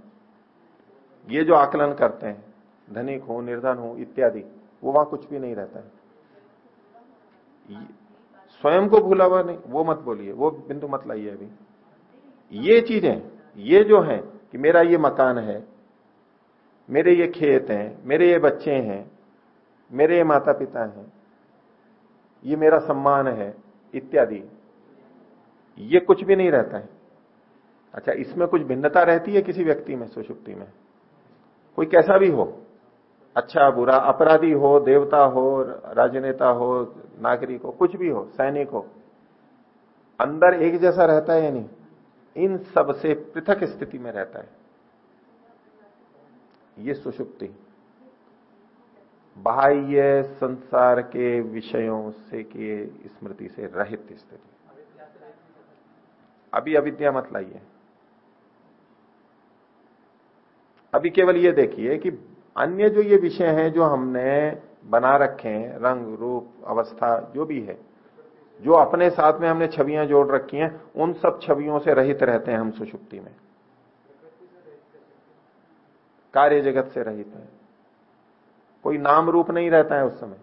ये जो आकलन करते हैं, धनिक हूँ, निर्धन हूँ, इत्यादि, वो वहाँ कुछ भी नहीं रहता है। स्वयं को भूला हुआ नहीं, वो मत बोलिए, वो बिंदु मत लाइए अभी। ये चीज़ें, ये जो है, कि मेरा ये मकान है मेरे ये खेत हैं, मेरे ये बच्चे हैं, मेरे ये माता पिता हैं, ये मेरा सम्मान है, इत्यादि। ये कुछ भी नहीं रहता है। अच्छा इसमें कुछ भिन्नता रहती है किसी व्यक्ति में, सुषुप्ति में? कोई कैसा भी हो अच्छा बुरा, अपराधी हो, देवता हो, राजनेता हो, नागरिक हो, कुछ भी हो, सैनिक हो, अंदर एक जैसा रहता है या नहीं? इन सबसे पृथक स्थिति में रहता है। ये सुषुप्ति। बाह्य संसार के विषयों से के स्मृति से रहित स्थिति। अभी अविद्या मत लाइए। अभी केवल ये देखिए कि अन्य जो ये विषय हैं जो हमने बना रखे हैं, रंग, रूप, अवस्था, जो भी है, जो अपने साथ में हमने छवियाँ जोड़ रखी हैं, उन सब छवियों से रहित रहते हैं हम सुषुप्ति में। कार्य जगत से रहित है। कोई नाम रूप नहीं रहता है उस समय।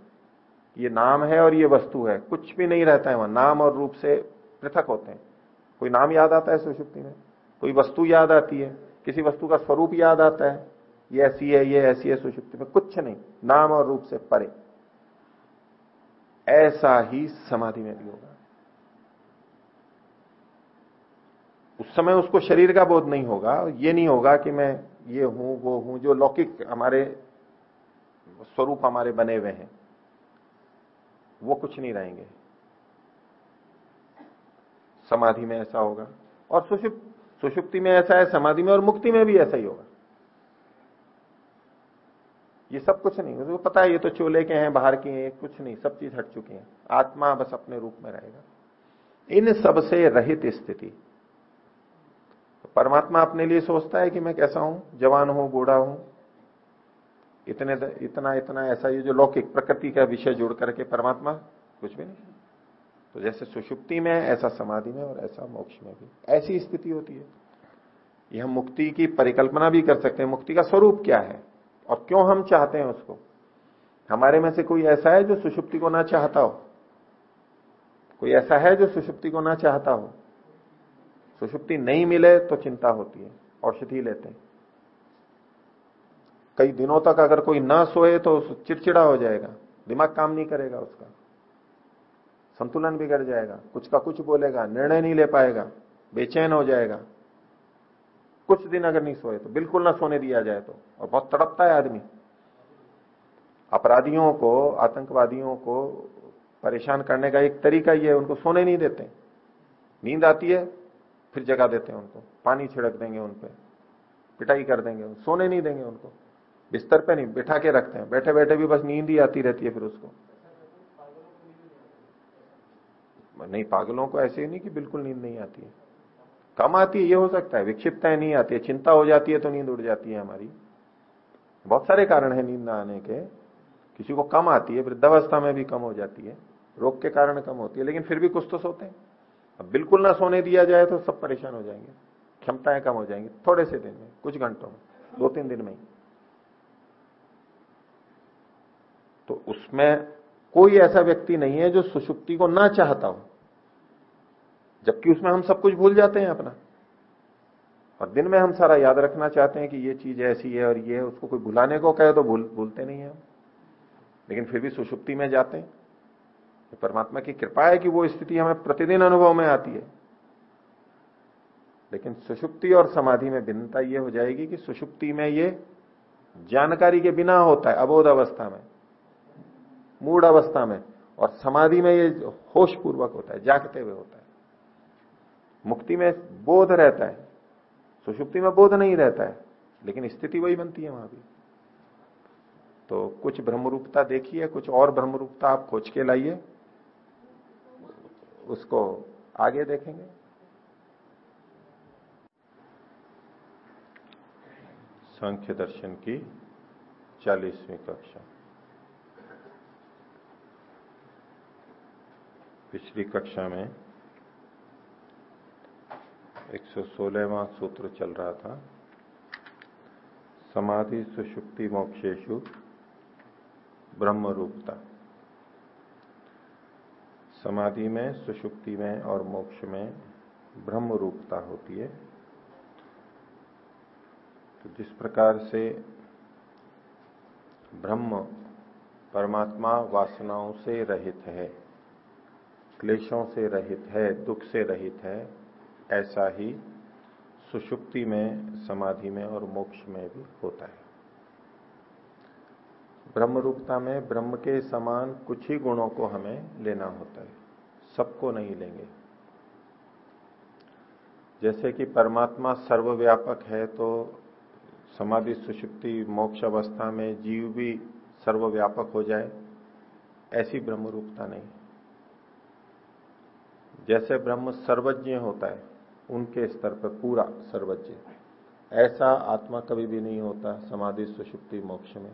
ये नाम है और ये वस्तु है। कुछ भी नहीं रहता है वहाँ। नाम और रूप से पृथक होते हैं। कोई नाम याद आता है सुषुप्ति में? कोई वस्तु याद आती है? किसी वस्तु का स्वरूप याद आता है? ये ऐसी है, ये ऐसी है सुषुप्ति में। कुछ नहीं। नाम और रूप से परे। ऐसा ही समाधि में भी होगा। उस समय उसको शरीर का बोध नहीं होगा। ये नहीं होगा कि मैं ये हूँ, वो हूँ, जो लौकिक हमारे स्वरूप हमारे बने हुए हैं, वो कुछ नहीं रहेंगे। समाधि में ऐसा होगा। और सुषुप्त सुषुप्ति में ऐसा है, समाधि में और मुक्ति में भी ऐसा ही होगा। ये सब कुछ नहीं, उसको पता है, ये तो चोले के हैं, बाहर के हैं, कुछ नहीं, सब चीज़ हट चुकी है। आत्मा बस अपने रूप में रहेगा। इन सबसे रहित स्थिति परमात्मा अपने लिए सोचता है कि मैं कैसा हूँ? जवान हूँ, बूढ़ा हूँ? इतने इतना इतना, ऐसा ये जो लौकिक प्रकृति का विषय जोड़ करके परमात्मा कुछ भी नहीं। तो जैसे सुषुप्ति में ऐसा समाधि में और ऐसा मोक्ष में भी। ऐसी स्थिति होती है। यह मुक्ति की परिकल्पना भी कर सकते हैं। मुक्ति का स्वरूप क्या है? और क्यों हम चाहते हैं उसको? हमारे में से कोई ऐसा है जो सुषुप्ति को ना चाहता हो? कोई ऐसा है जो सुषुप्ति को ना चाहता हो? सुषुप्ति नहीं मिले तो चिंता होती है, औषधि लेते हैं। कई दिनों तक अगर कोई ना सोए तो चिड़चिड़ा हो जाएगा, दिमाग काम नहीं करेगा उसका। संतुलन बिगड़ जाएगा, कुछ का कुछ बोलेगा, निर्णय नहीं ले पाएगा, बेचैन हो जाएगा। कुछ दिन अगर नहीं सोए तो बिल्कुल ना सोने दिया जाए तो और बहुत तड़पता है आदमी। अपराधियों को, आतंकवादियों को परेशान करने का एक तरीका यह है, उनको सोने नहीं देते। नींद आती है फिर जगा देते हैं उनको। पानी छिड़क देंगे उन पर पिटाई कर देंगे सोने नहीं देंगे उनको। बिस्तर पे नहीं, बिठा के रखते हैं। बैठे बैठे भी बस नींद ही आती रहती है फिर उसको। नहीं, पागलों को ऐसे नहीं कि बिल्कुल नींद नहीं आती है। कम आती है, ये हो सकता है। विक्षिप्तताएँ नहीं आती है। चिंता हो जाती है तो नींद उड़ जाती है हमारी। बहुत सारे कारण है नींद आने के। किसी को कम आती है, वृद्धावस्था में भी कम हो जाती है। रोग के कारण कम होती है, लेकिन फिर भी कुछ तो सोते हैं। अब बिल्कुल ना सोने दिया जाए तो सब परेशान हो जाएँगे। क्षमताएँ कम हो जाएँगी। थोड़े से दिन में, कुछ घंटों में दो तीन दिन में तो उसमें कोई ऐसा व्यक्ति नहीं है जो सुषुप्ति को ना चाहता हो। जबकि उसमें हम सब कुछ भूल जाते हैं अपना। और दिन में हम सारा याद रखना चाहते हैं कि ये चीज़ ऐसी है और ये है, उसको कोई भुलाने को कहे तो भूल, भूलते नहीं है हम। लेकिन फिर भी सुषुप्ति में जाते हैं। तो परमात्मा की कृपा है कि वो स्थिति हमें प्रतिदिन अनुभव में आती है। लेकिन सुषुप्ति और समाधि में भिन्नता ये हो जाएगी कि सुषुप्ति में ये जानकारी के बिना होता है, अबोध अवस्था में मूड अवस्था में, और समाधि में ये होश पूर्वक होता है, जागते हुए होता है। मुक्ति में बोध रहता है, सुषुप्ति में बोध नहीं रहता है, लेकिन स्थिति वही बनती है वहाँ भी। तो कुछ ब्रह्मरूपता देखिए, कुछ और ब्रह्मरूपता आप खोज के लाइए। उसको आगे देखेंगे। सांख्य दर्शन की चालीसवीं कक्षा। पिछली कक्षा में 116वां सूत्र चल रहा था। समाधि सुषुप्ति मोक्षेशु ब्रह्म रूपता समाधि में, सुषुप्ति में और मोक्ष में ब्रह्म रूपता होती है। तो जिस प्रकार से ब्रह्म परमात्मा वासनाओं से रहित है, क्लेशों से रहित है, दुख से रहित है, ऐसा ही सुषुप्ति में, समाधि में और मोक्ष में भी होता है। ब्रह्म रूपता में ब्रह्म के समान कुछ ही गुणों को हमें लेना होता है। सबको नहीं लेंगे। जैसे कि परमात्मा सर्वव्यापक है तो समाधि, सुषुप्ति, मोक्ष अवस्था में जीव भी सर्वव्यापक हो जाए, ऐसी ब्रह्म रूपता नहीं। जैसे ब्रह्म सर्वज्ञ होता है, उनके स्तर पर पूरा सर्वज्ञ। ऐसा आत्मा कभी भी नहीं होता समाधि, सुषुप्ति, मोक्ष में।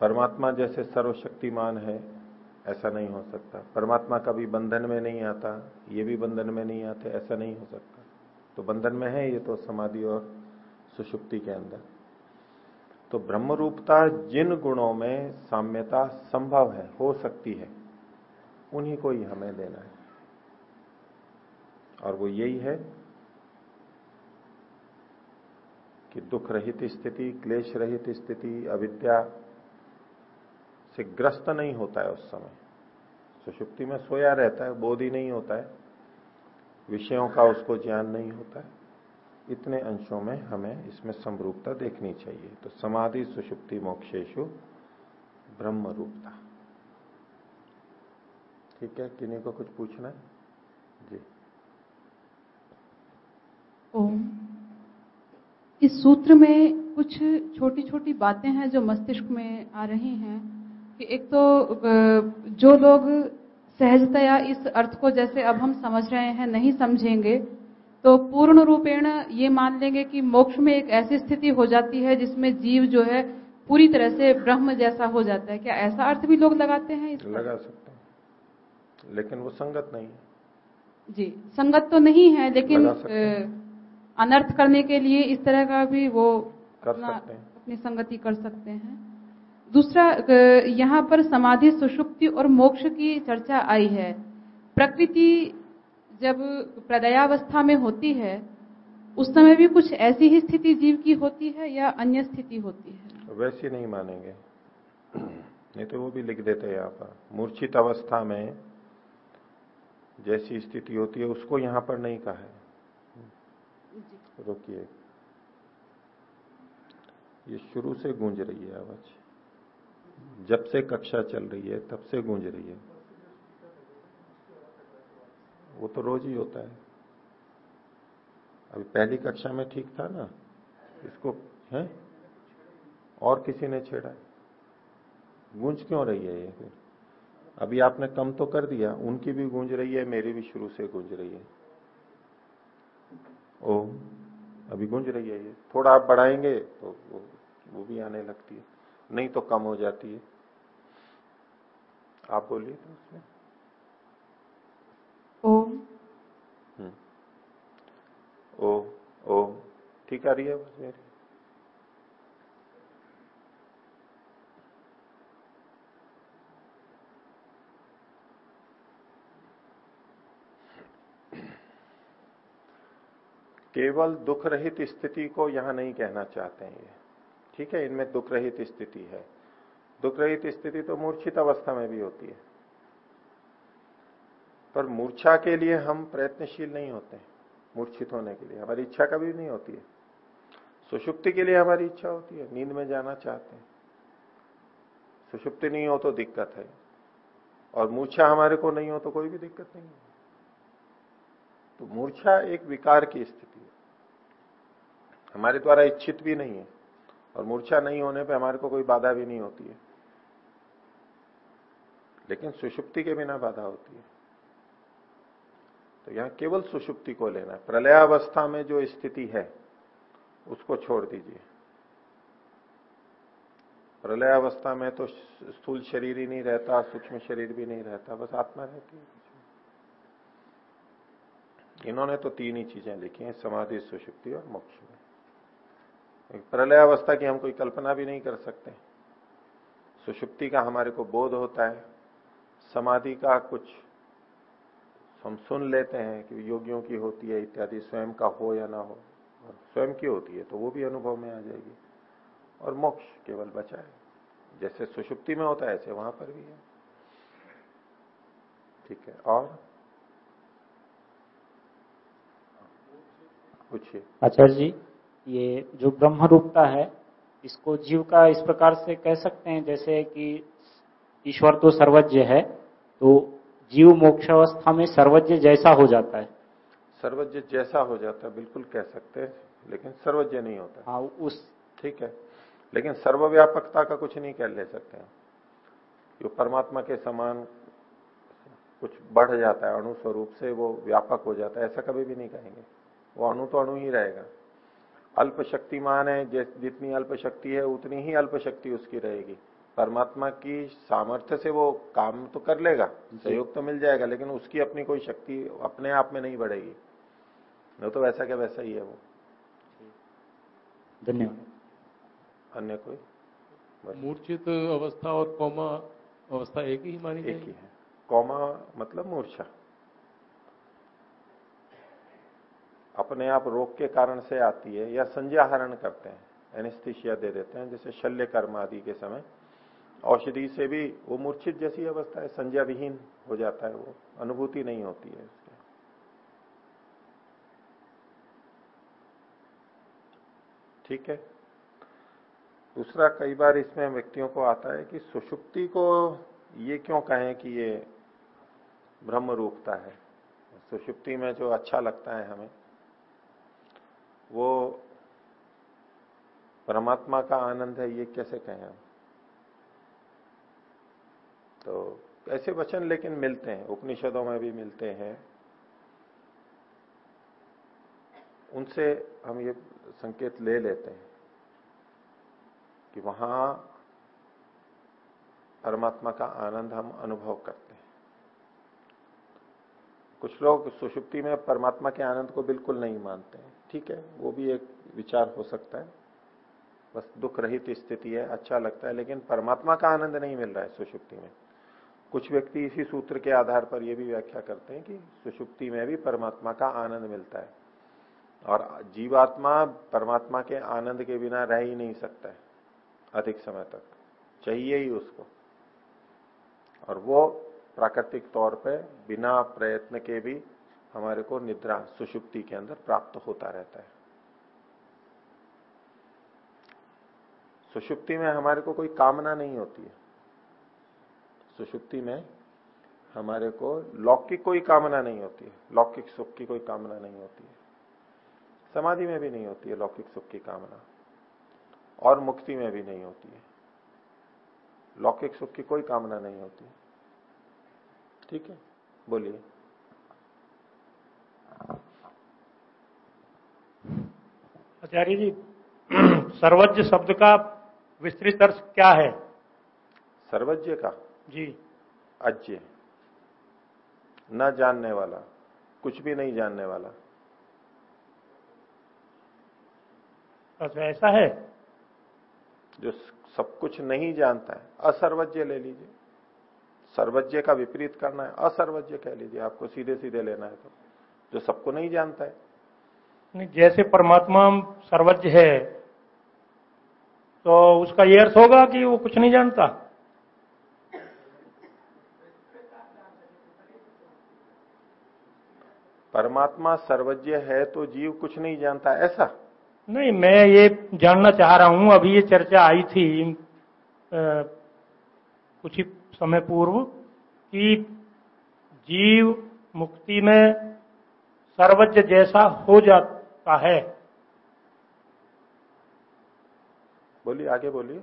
परमात्मा जैसे सर्वशक्तिमान है, ऐसा नहीं हो सकता। परमात्मा कभी बंधन में नहीं आता, ये भी बंधन में नहीं आते, ऐसा नहीं हो सकता। तो बंधन में है ये तो समाधि और सुषुप्ति के अंदर। तो ब्रह्म रूपता जिन गुणों में साम्यता संभव है, हो सकती है, उन्हीं को ही हमें देना है। और वो यही है कि दुख रहित स्थिति क्लेश रहित स्थिति, अविद्या से ग्रस्त नहीं होता है उस समय। सुषुप्ति में सोया रहता है, बोध ही नहीं होता है। विषयों का उसको ज्ञान नहीं होता है। इतने अंशों में हमें इसमें समरूपता देखनी चाहिए। तो समाधि सुषुप्ति मोक्षेशु ब्रह्म रूपता ठीक है, किन्हीं को कुछ पूछना है? जी। ओम। इस सूत्र में कुछ छोटी छोटी बातें हैं जो मस्तिष्क में आ रही हैं। कि एक तो जो लोग सहजतया इस अर्थ को जैसे अब हम समझ रहे हैं नहीं समझेंगे तो पूर्ण रूपेण ये मान लेंगे कि मोक्ष में एक ऐसी स्थिति हो जाती है जिसमें जीव जो है पूरी तरह से ब्रह्म जैसा हो जाता है। क्या ऐसा अर्थ भी लोग लगाते हैं इस लगा सकते हैं लेकिन वो संगत नहीं है। जी संगत तो नहीं है लेकिन अनर्थ करने के लिए इस तरह का भी वो कर सकते हैं। अपनी संगति कर सकते हैं। दूसरा यहाँ पर समाधि सुषुप्ति और मोक्ष की चर्चा आई है। प्रकृति जब प्रदयावस्था में होती है उस समय भी कुछ ऐसी ही स्थिति जीव की होती है या अन्य स्थिति होती है? वैसी नहीं मानेंगे। नहीं तो वो भी लिख देते हैं यहाँ पर। मूर्छित अवस्था में जैसी स्थिति होती है उसको यहाँ पर नहीं कहा है। रोकिए। ये शुरू से गूंज रही है आवाज़। जब से कक्षा चल रही है तब से गूंज रही है। वो तो रोज ही होता है। अभी पहली कक्षा में ठीक था ना? इसको है? और किसी ने छेड़ा? गूंज क्यों रही है ये फिर? अभी आपने कम तो कर दिया उनकी भी गूंज रही है मेरी भी शुरू से गूंज रही है। ओ अभी गूंज रही है ये। थोड़ा आप बढ़ाएँगे तो वो, वो भी आने लगती है। नहीं तो कम हो जाती है। आप बोलिए तो उसमें। ओम। हम्म। ओ ओ ठीक आ रही है बस मेरी? केवल दुख रहित स्थिति को यहाँ नहीं कहना चाहते हैं ये। ठीक है, इनमें दुख रहित स्थिति है। दुख रहित स्थिति तो मूर्छित अवस्था में भी होती है। पर मूर्छा के लिए हम प्रयत्नशील नहीं होते मूर्छित होने के लिए। हमारी इच्छा कभी नहीं होती है। सुषुप्ति के लिए हमारी इच्छा होती है, नींद में जाना चाहते हैं। सुषुप्ति नहीं हो तो दिक्कत है। और मूर्छा हमारे को नहीं हो तो कोई भी दिक्कत नहीं है। तो मूर्छा एक विकार की स्थिति है। हमारे द्वारा इच्छित भी नहीं है। और मूर्छा नहीं होने पे हमारे को कोई बाधा भी नहीं होती है। लेकिन सुषुप्ति के बिना बाधा होती है। तो यहाँ केवल सुषुप्ति को लेना है। प्रलयावस्था में जो स्थिति है, उसको छोड़ दीजिए। प्रलयावस्था में तो स्थूल शरीर ही नहीं रहता, सूक्ष्म शरीर भी नहीं रहता, बस आत्मा रहती है। इन्होंने तो तीन ही चीज़ें लिखी हैं, समाधि, सुषुप्ति और मोक्ष। में प्रलयावस्था की हम कोई कल्पना भी नहीं कर सकते। सुषुप्ति का हमारे को बोध होता है, समाधि का कुछ हम सुन लेते हैं कि योगियों की होती है इत्यादि, स्वयं का हो या ना हो। और स्वयं की होती है तो वो भी अनुभव में आ जाएगी। और मोक्ष केवल बचा है। जैसे सुषुप्ति में होता है, ऐसे वहाँ पर भी है। ठीक है, और? पूछिए। आचार्य जी ये जो ब्रह्म रूपता है इसको जीव का इस प्रकार से कह सकते हैं जैसे कि ईश्वर तो सर्वज्ञ है तो जीव मोक्ष अवस्था में सर्वज्ञ जैसा हो जाता है। सर्वज्ञ जैसा हो जाता है बिल्कुल कह सकते हैं लेकिन सर्वज्ञ नहीं होता। हाँ उस ठीक है लेकिन सर्वव्यापकता का कुछ नहीं कह ले सकते हैं। जो परमात्मा के समान कुछ बढ़ जाता है अणु स्वरूप से वो व्यापक हो जाता है ऐसा कभी भी नहीं कहेंगे। वो अणु तो अणु ही रहेगा। अल्प शक्तिमान है जितनी अल्प शक्ति है उतनी ही अल्प शक्ति उसकी रहेगी। परमात्मा की सामर्थ्य से वो काम तो कर लेगा सहयोग तो मिल जाएगा लेकिन उसकी अपनी कोई शक्ति अपने आप में नहीं बढ़ेगी। नहीं तो वैसा क्या वैसा ही है वो। धन्यवाद। अन्य कोई? मूर्छित अवस्था और कौमा अवस्था एक ही मानी एक ही है। कौमा मतलब मूर्छा। अपने आप रोग के कारण से आती है या संज्ञाहरण करते हैं एनेस्थीसिया दे देते हैं, जैसे शल्य कर्म आदि के समय। औषधि से भी वो मूर्छित जैसी अवस्था है संज्ञा विहीन हो जाता है वो, अनुभूति नहीं होती है उसके। ठीक है? दूसरा कई बार इसमें व्यक्तियों को आता है कि सुषुप्ति को ये क्यों कहें कि ये ब्रह्म रूपता है? सुषुप्ति में जो अच्छा लगता है हमें वो परमात्मा का आनंद है, ये कैसे कहें हम? तो ऐसे वचन लेकिन मिलते हैं, उपनिषदों में भी मिलते हैं। उनसे हम ये संकेत ले लेते हैं कि वहाँ परमात्मा का आनंद हम अनुभव करते हैं। कुछ लोग सुषुप्ति में परमात्मा के आनंद को बिल्कुल नहीं मानते हैं। ठीक है, वो भी एक विचार हो सकता है। बस दुख रहित स्थिति है अच्छा लगता है, लेकिन परमात्मा का आनंद नहीं मिल रहा है सुषुप्ति में। कुछ व्यक्ति इसी सूत्र के आधार पर यह भी व्याख्या करते हैं कि सुषुप्ति में भी परमात्मा का आनंद मिलता है। और जीवात्मा परमात्मा के आनंद के बिना रह ही नहीं सकता है, अधिक समय तक। चाहिए ही उसको। और वो प्राकृतिक तौर पे बिना प्रयत्न के भी हमारे को निद्रा, सुषुप्ति के अंदर प्राप्त होता रहता है। सुषुप्ति में हमारे को कोई कामना नहीं होती है। सुषुप्ति में हमारे को लौकिक कोई कामना नहीं होती है। लौकिक सुख की कोई कामना नहीं होती है। समाधि में भी नहीं होती है लौकिक सुख की कामना। और मुक्ति में भी नहीं होती है। लौकिक सुख की कोई कामना नहीं होती। ठीक है? बोलिए। आचार्य जी सर्वज्ञ शब्द का विस्तृत अर्थ क्या है? सर्वज्ञ का? जी। अज्ञ। न जानने वाला कुछ भी नहीं जानने वाला। अच्छा ऐसा है? जो सब कुछ नहीं जानता है असर्वज्ञ ले लीजिए। सर्वज्ञ का विपरीत करना है असर्वज्ञ कह लीजिए आपको सीधे सीधे लेना है तो। जो सबको नहीं जानता है जैसे परमात्मा सर्वज्ञ है तो उसका ये अर्थ होगा कि वो कुछ नहीं जानता। परमात्मा सर्वज्ञ है तो जीव कुछ नहीं जानता ऐसा? नहीं मैं ये जानना चाह रहा हूँ अभी ये चर्चा आई थी आ, कुछ ही समय पूर्व कि जीव मुक्ति में सर्वज्ञ जैसा हो जाता है। बोलिए आगे बोलिए।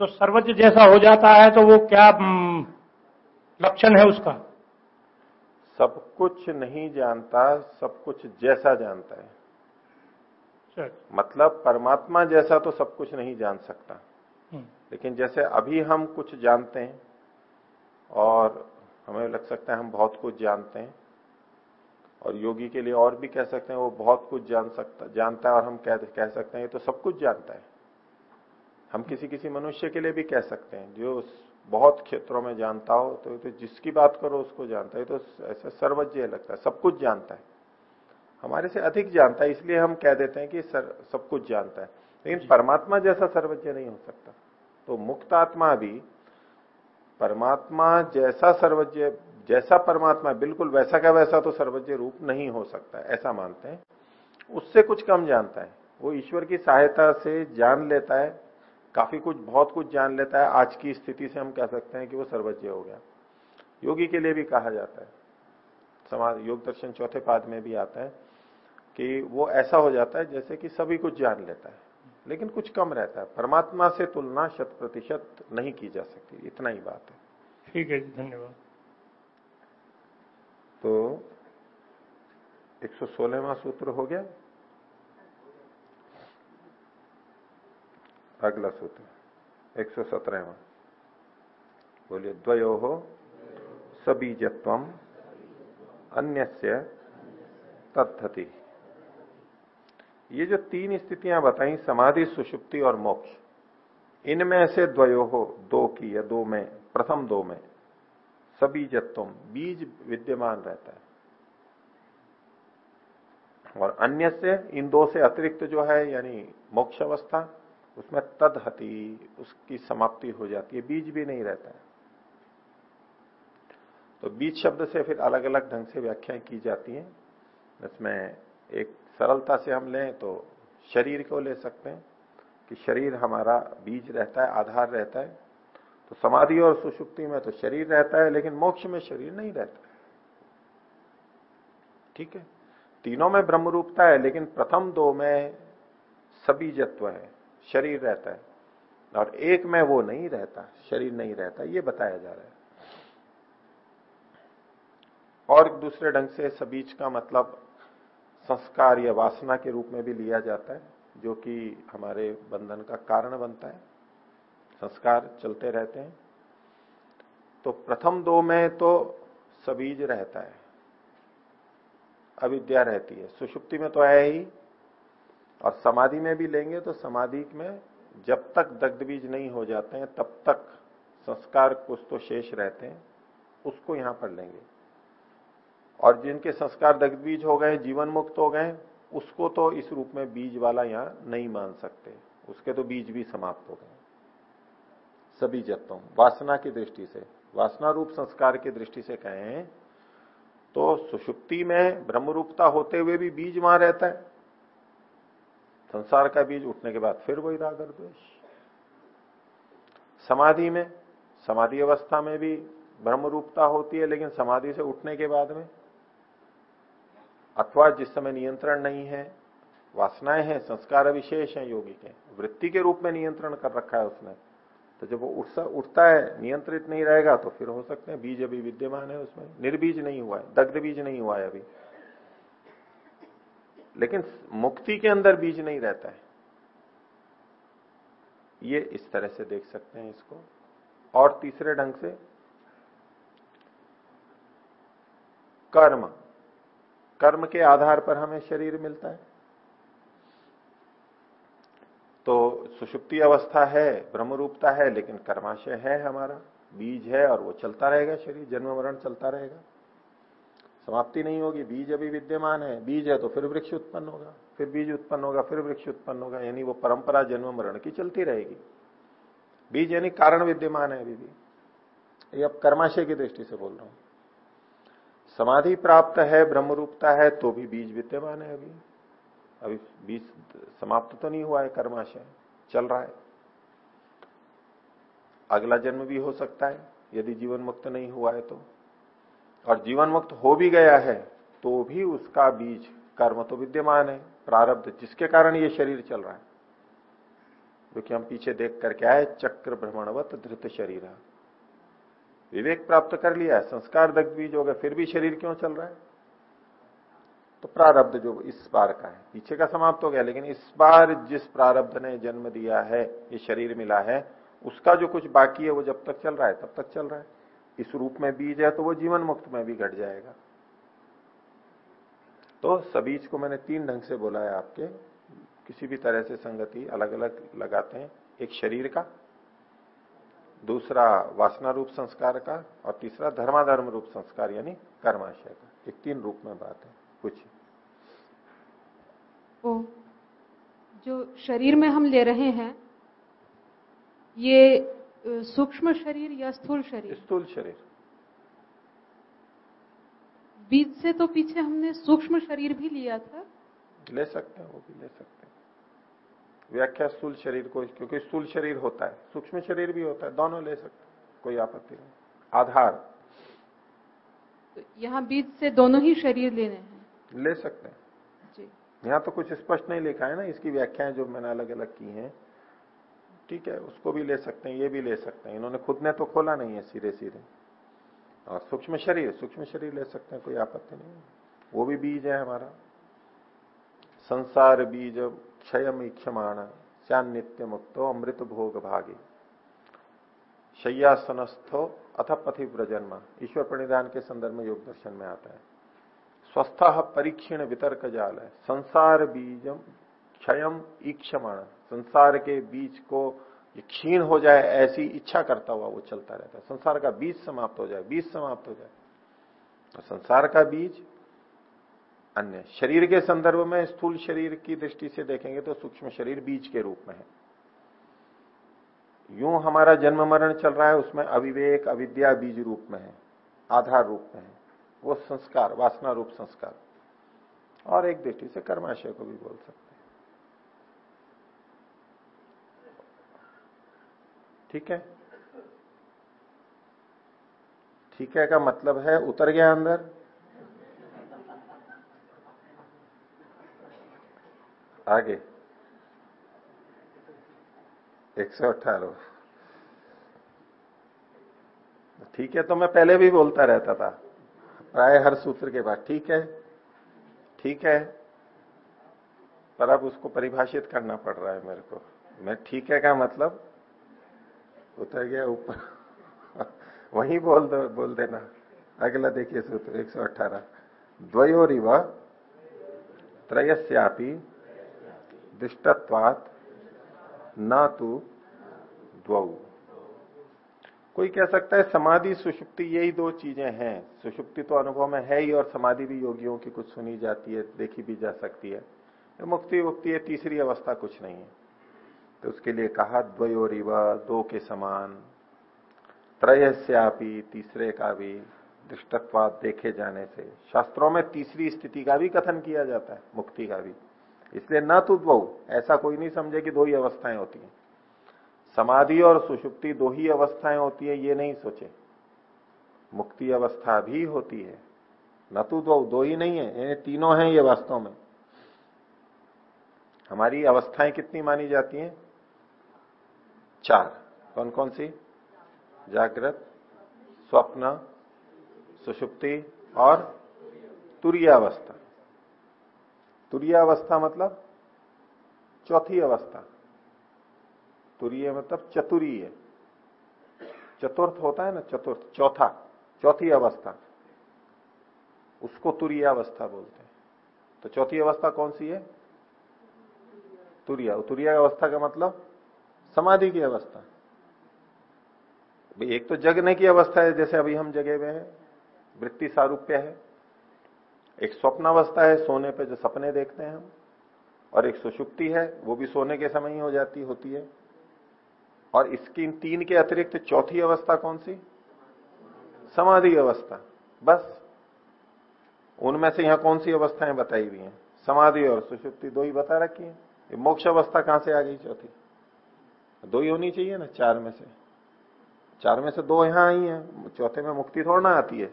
तो सर्वज्ञ जैसा हो जाता है तो वो क्या हम्म, लक्षण है उसका? सब कुछ नहीं जानता सब कुछ जैसा जानता है। मतलब परमात्मा जैसा तो सब कुछ नहीं जान सकता। हम्म, लेकिन जैसे अभी हम कुछ जानते हैं और हमें लग सकता है हम बहुत कुछ जानते हैं और योगी के लिए और भी कह सकते हैं वो बहुत कुछ जान सकता जानता है और हम कह कह सकते हैं ये तो सब कुछ जानता है। हम किसी किसी मनुष्य के लिए भी कह सकते हैं जो बहुत क्षेत्रों में जानता हो तो, तो जिसकी बात करो उसको जानता है तो ऐसा सर्वज्ञ लगता है सब कुछ जानता है। हमारे से अधिक जानता है इसलिए हम कह देते हैं कि सर, सब कुछ जानता है। लेकिन परमात्मा जैसा सर्वज्ञ नहीं हो सकता। तो मुक्त आत्मा भी परमात्मा जैसा सर्वज्ञ जैसा परमात्मा बिल्कुल वैसा का वैसा तो सर्वज्ञ रूप नहीं हो सकता ऐसा मानते हैं। उससे कुछ कम जानता है। वो ईश्वर की सहायता से जान लेता है, काफ़ी कुछ, बहुत कुछ जान लेता है। आज की स्थिति से हम कह सकते हैं कि वो सर्वज्ञ हो गया। योगी के लिए भी कहा जाता है। समाज, योग दर्शन चौथे पाद में भी आता है कि वो ऐसा हो जाता है जैसे कि सभी कुछ जान लेता है, लेकिन कुछ कम रहता है। परमात्मा से तुलना शत प्रतिशत नहीं की जा सकती। इतना ही बात है। ठीक है जी, धन्यवाद। तो 116वां सूत्र हो गया। अगला सूत्र 117वां बोलिए, द्वयो हो सबीजत्व अन्यस्य तत्थति ये जो तीन स्थितियाँ बताई, समाधि, सुषुप्ति और मोक्ष, इनमें से द्वयो हो दो की या दो में, प्रथम दो में सबीजत्व बीज विद्यमान रहता है। और अन्य से, इन दो से अतिरिक्त जो है, यानी मोक्ष अवस्था, उसमें तदहति, उसकी समाप्ति हो जाती है, बीज भी नहीं रहता है। तो बीज शब्द से फिर अलग अलग ढंग से व्याख्याएँ की जाती हैं। इसमें एक सरलता से हम लें तो शरीर को ले सकते हैं कि शरीर हमारा बीज रहता है, आधार रहता है। तो समाधि और सुषुप्ति में तो शरीर रहता है, लेकिन मोक्ष में शरीर नहीं रहता ठीक है? तीनों में ब्रह्म रूपता है, लेकिन प्रथम दो में सभी जत्व है, शरीर रहता है। और एक में वो नहीं रहता, शरीर नहीं रहता, ये बताया जा रहा है। और दूसरे ढंग से सबीज का मतलब संस्कार या वासना के रूप में भी लिया जाता है, जो कि हमारे बंधन का कारण बनता है। संस्कार चलते रहते हैं। तो प्रथम दो में तो सबीज रहता है, अविद्या रहती है। सुषुप्ति में तो है ही, और समाधि में भी लेंगे तो समाधि में जब तक दग्ध बीज नहीं हो जाते हैं, तब तक संस्कार कुछ तो शेष रहते हैं, उसको यहाँ पर लेंगे। और जिनके संस्कार दग्ध बीज हो गए, जीवन मुक्त हो गए, उसको तो इस रूप में बीज वाला यहाँ नहीं मान सकते, उसके तो बीज भी समाप्त हो गए। सभी जत्तों वासना की दृष्टि से, वासना रूप संस्कार की दृष्टि से कहें तो सुषुप्ति में ब्रह्म रूपता होते हुए भी बीज वहाँ रहता है। संसार का बीज उठने के बाद फिर वही रागर द्वेष। समाधि में, समाधि अवस्था में भी ब्रह्म रूपता होती है, लेकिन समाधि से उठने के बाद में, अथवा जिस समय नियंत्रण नहीं है, वासनाएँ हैं, संस्कार विशेष हैं, योगी के, वृत्ति के रूप में नियंत्रण कर रखा है उसने। तो जब वो उठता उठता है, नियंत्रित नहीं रहेगा तो फिर हो सकते हैं बीज अभी विद्यमान है उसमें। निर्बीज नहीं हुआ है, दग्ध बीज नहीं हुआ है अभी। लेकिन मुक्ति के अंदर बीज नहीं रहता है। ये इस तरह से देख सकते हैं इसको। और तीसरे ढंग से, कर्म। कर्म के आधार पर हमें शरीर मिलता है। तो सुषुप्ति अवस्था है ब्रह्म रूपता है, लेकिन कर्माशय है हमारा। बीज है और वो चलता रहेगा शरीर, जन्म मरण चलता रहेगा। समाप्ति नहीं होगी, बीज अभी विद्यमान है। बीज है तो फिर वृक्ष उत्पन्न होगा, फिर बीज उत्पन्न होगा, फिर वृक्ष उत्पन्न होगा, यानी वो परंपरा जन्म मरण की चलती रहेगी। बीज यानी कारण विद्यमान है अभी भी। ये अब कर्माशय की दृष्टि से बोल रहा हूँ। समाधि प्राप्त है ब्रह्म रूपता है तो भी बीज विद्यमान है अभी। अभी बीज समाप्त तो नहीं हुआ है, कर्माशय। चल रहा है। अगला जन्म भी हो सकता है, यदि जीवन मुक्त नहीं हुआ है तो। और जीवन मुक्त हो भी गया है तो भी उसका बीज कर्म तो विद्यमान है। प्रारब्ध जिसके कारण ये शरीर चल रहा है। क्योंकि हम पीछे देख करके आए, चक्र भ्रमणवत धृत शरीर। विवेक प्राप्त कर लिया, संस्कार दग्ध बीज हो गए, फिर भी शरीर क्यों चल रहा है? तो प्रारब्ध जो इस बार का है। पीछे का समाप्त हो गया, लेकिन इस बार जिस प्रारब्ध ने जन्म दिया है, ये शरीर मिला है, उसका जो कुछ बाकी है वो जब तक चल रहा है, तब तक चल रहा है। इस रूप में बीज है तो वो जीवन मुक्त में भी घट जाएगा। तो सबीज को मैंने तीन ढंग से बोला है आपके। किसी भी तरह से संगति अलग अलग लगाते हैं, एक शरीर का, दूसरा वासना रूप संस्कार का, और तीसरा धर्माधर्म रूप संस्कार, यानी कर्माशय का। एक तीन रूप में बात है। कुछ। वो जो शरीर में हम ले रहे हैं ये सूक्ष्म शरीर या स्थूल शरीर? स्थूल शरीर। बीज से तो पीछे हमने सूक्ष्म शरीर भी लिया था। ले सकते हैं वो भी ले सकते हैं। व्याख्या स्थूल शरीर को क्योंकि स्थूल शरीर होता है सूक्ष्म शरीर भी होता है दोनों ले सकते हैं कोई आपत्ति नहीं। आधार। तो यहाँ बीज से दोनों ही शरीर लेने हैं। ले सकते हैं। जी। यहाँ तो कुछ स्पष्ट नहीं लिखा है ना इसकी व्याख्याएँ जो मैंने अलग अलग की हैं। ठीक है उसको भी ले सकते हैं ये भी ले सकते हैं। इन्होंने खुद ने तो खोला नहीं है सीधे सीधे और सूक्ष्म शरीर सूक्ष्म शरीर ले सकते हैं कोई आपत्ति नहीं वो भी बीज है हमारा। संसार बीज क्षयम इक्षमाण श्यान नित्य मुक्तो अमृत भोग भागी। शय्यासनस्थो अथ पथि व्रजन्मा ईश्वर प्रणिधान के संदर्भ में योग दर्शन में आता है। स्वस्थ परीक्षण वितर्क जाल है। संसार बीजम क्षयम ईक्षमाण। संसार के बीज को क्षीण हो जाए, ऐसी इच्छा करता हुआ वो चलता रहता है। संसार का बीज समाप्त हो जाए, बीज समाप्त हो जाए। तो संसार का बीज, अन्य शरीर के संदर्भ में स्थूल शरीर की दृष्टि से देखेंगे तो सूक्ष्म शरीर बीज के रूप में है। यूँ हमारा जन्म मरण चल रहा है, उसमें अविवेक, अविद्या बीज रूप में है, आधार रूप में है। वो संस्कार, वासना रूप संस्कार। और एक दृष्टि से कर्माशय को भी बोल सकते हैं। ठीक है? ठीक है का मतलब है उतर गया अंदर? आगे। एक सौ अठारह। ठीक है तो मैं पहले भी बोलता रहता था। प्राय हर सूत्र के बाद ठीक है? ठीक है। पर अब उसको परिभाषित करना पड़ रहा है मेरे को। मैं ठीक है का मतलब? उतर गया ऊपर। वही बोल दो, बोल देना। अगला देखिए सूत्र, एक सौ अठारह। द्वयोरिव त्रयस्यापि दुष्टत्वात न तो द्वौ। कोई कह सकता है, समाधि सुषुप्ति, यही दो चीज़ें हैं। सुषुप्ति तो अनुभव में है ही और समाधि भी योगियों की कुछ सुनी जाती है, देखी भी जा सकती है। मुक्ति मुक्ति है तीसरी अवस्था कुछ नहीं है। तो उसके लिए कहा, द्वयोरिव, दो के समान, त्रयस्यापि, तीसरे का भी दृष्टत्वाद देखे जाने से। शास्त्रों में तीसरी स्थिति का भी कथन किया जाता है, मुक्ति का भी। इसलिए न तो द्वौ, ऐसा कोई नहीं समझे कि दो ही अवस्थाएँ होती हैं। समाधि और सुषुप्ति दो ही अवस्थाएँ होती है, ये नहीं सोचे। मुक्ति अवस्था भी होती है। न तो दो दो ही नहीं है ये तीनों हैं ये वास्तव में। हमारी अवस्थाएँ कितनी मानी जाती हैं? चार। कौन कौन सी? जागृत, स्वप्न, सुषुप्ति और तुरियावस्था। तुरियावस्था मतलब चौथी अवस्था। तुरीय मतलब चतुरीय चतुर्थ होता है ना, चतुर्थ, चौथा, चौथी अवस्था। उसको तुरियावस्था बोलते हैं। तो चौथी अवस्था कौन सी है? तुरिया। तुरिया अवस्था का मतलब समाधि की अवस्था। एक तो जगने की अवस्था है, जैसे अभी हम जगे हुए हैं। वृत्ति सारूप्य है। एक स्वप्नावस्था है, सोने पे जो सपने देखते हैं हम। और एक सुषुप्ति है, वो भी सोने के समय ही हो जाती, होती है। और इसकी तीन के अतिरिक्त चौथी अवस्था कौन सी? समाधि अवस्था। बस। उनमें से यहाँ कौन सी अवस्थाएँ बताई हुई हैं? समाधि और सुषुप्ति दो ही बता रखी है। ये मोक्ष अवस्था कहाँ से आ गई चौथी? दो ही होनी चाहिए ना, चार में से। चार में से दो यहाँ आई है। चौथे में मुक्ति थोड़ा ना आती है।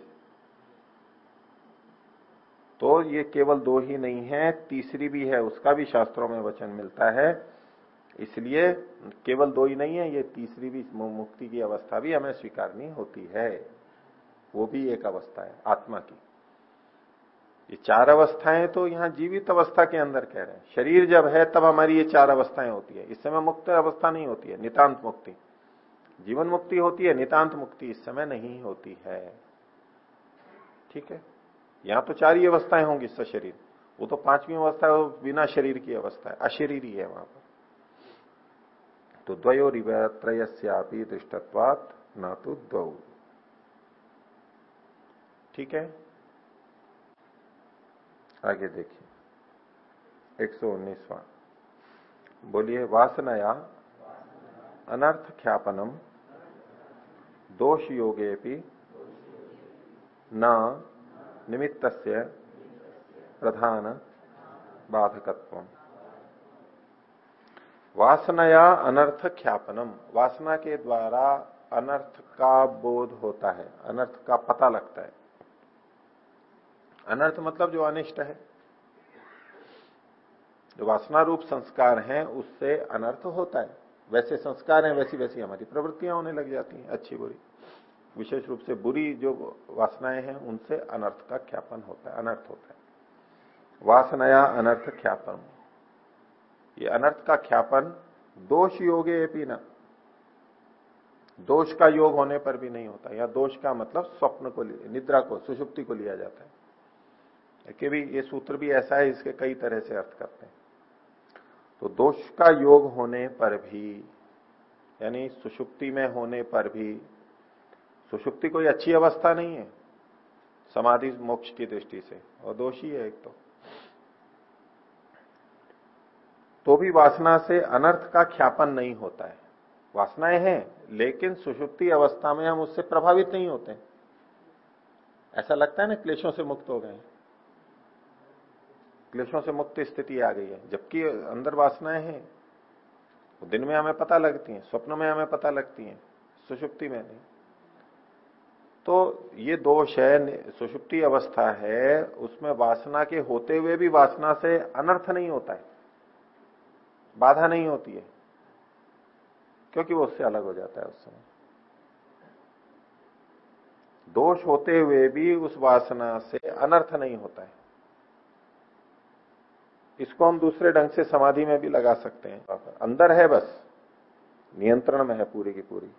तो ये केवल दो ही नहीं है, तीसरी भी है, उसका भी शास्त्रों में वचन मिलता है। इसलिए केवल दो ही नहीं है, ये तीसरी भी मुक्ति की अवस्था भी हमें स्वीकारनी होती है। वो भी एक अवस्था है, आत्मा की। ये चार अवस्थाएँ तो यहाँ जीवित अवस्था के अंदर कह रहे हैं। शरीर जब है, तब हमारी ये चार अवस्थाएँ होती है। इस समय मुक्त अवस्था नहीं होती है, नितांत मुक्ति। जीवन मुक्ति होती है, नितांत मुक्ति इस समय नहीं होती है। ठीक है? यहाँ तो चार ही अवस्थाएँ होंगी इससे शरीर वो तो पांचवी अवस्था है बिना शरीर की अवस्था है, अशरीरी है वहाँ पर। तो द्वयो त्रयस्यापी दृष्टत्वात न तो द्वौ। ठीक है? आगे देखिए। एक सौ उन्नीसवा। बोलिए, वासनाया अनर्थ ख्यापनम दोष योगे न निमित्त प्रधान बाधकत्व वासनाया अनर्थ ख्यापनम वासना के द्वारा अनर्थ का बोध होता है, अनर्थ का पता लगता है। अनर्थ मतलब जो अनिष्ट है। जो वासना रूप संस्कार हैं, उससे अनर्थ होता है। वैसे संस्कार हैं, वैसी वैसी हमारी प्रवृत्तियाँ होने लग जाती हैं, अच्छी बुरी। विशेष रूप से बुरी जो वासनाएँ हैं, उनसे अनर्थ का ख्यापन होता है, अनर्थ होता है। वासनाया अनर्थ ख्यापन ये अनर्थ का ख्यापन दोष योगे भी ना। दोष का योग होने पर भी नहीं होता, या दोष का मतलब स्वप्न को निद्रा को, सुषुप्ति को लिया जाता है। कि भी ये सूत्र भी ऐसा है, इसके कई तरह से अर्थ करते हैं। तो दोष का योग होने पर भी, यानी सुषुप्ति में होने पर भी, सुषुप्ति कोई अच्छी अवस्था नहीं है, समाधि मोक्ष की दृष्टि से, और दोषी है एक तो। तो भी वासना से अनर्थ का ख्यापन नहीं होता है। वासनाएँ हैं, लेकिन सुषुप्ति अवस्था में हम उससे प्रभावित नहीं होते ऐसा लगता है ना क्लेशों से मुक्त हो गए क्लेशों से मुक्त स्थिति आ गई है, जबकि अंदर वासनाएँ हैं। दिन में हमें पता लगती हैं, स्वप्न में हमें पता लगती हैं, सुषुप्ति में नहीं। तो ये दोष है सुषुप्ति अवस्था है, उसमें वासना के होते हुए भी वासना से अनर्थ नहीं होता है। बाधा नहीं होती है, क्योंकि वो उससे अलग हो जाता है उस समय। दोष होते हुए भी उस वासना से अनर्थ नहीं होता है। इसको हम दूसरे ढंग से समाधि में भी लगा सकते हैं। अंदर है बस, नियंत्रण में है पूरी की पूरी।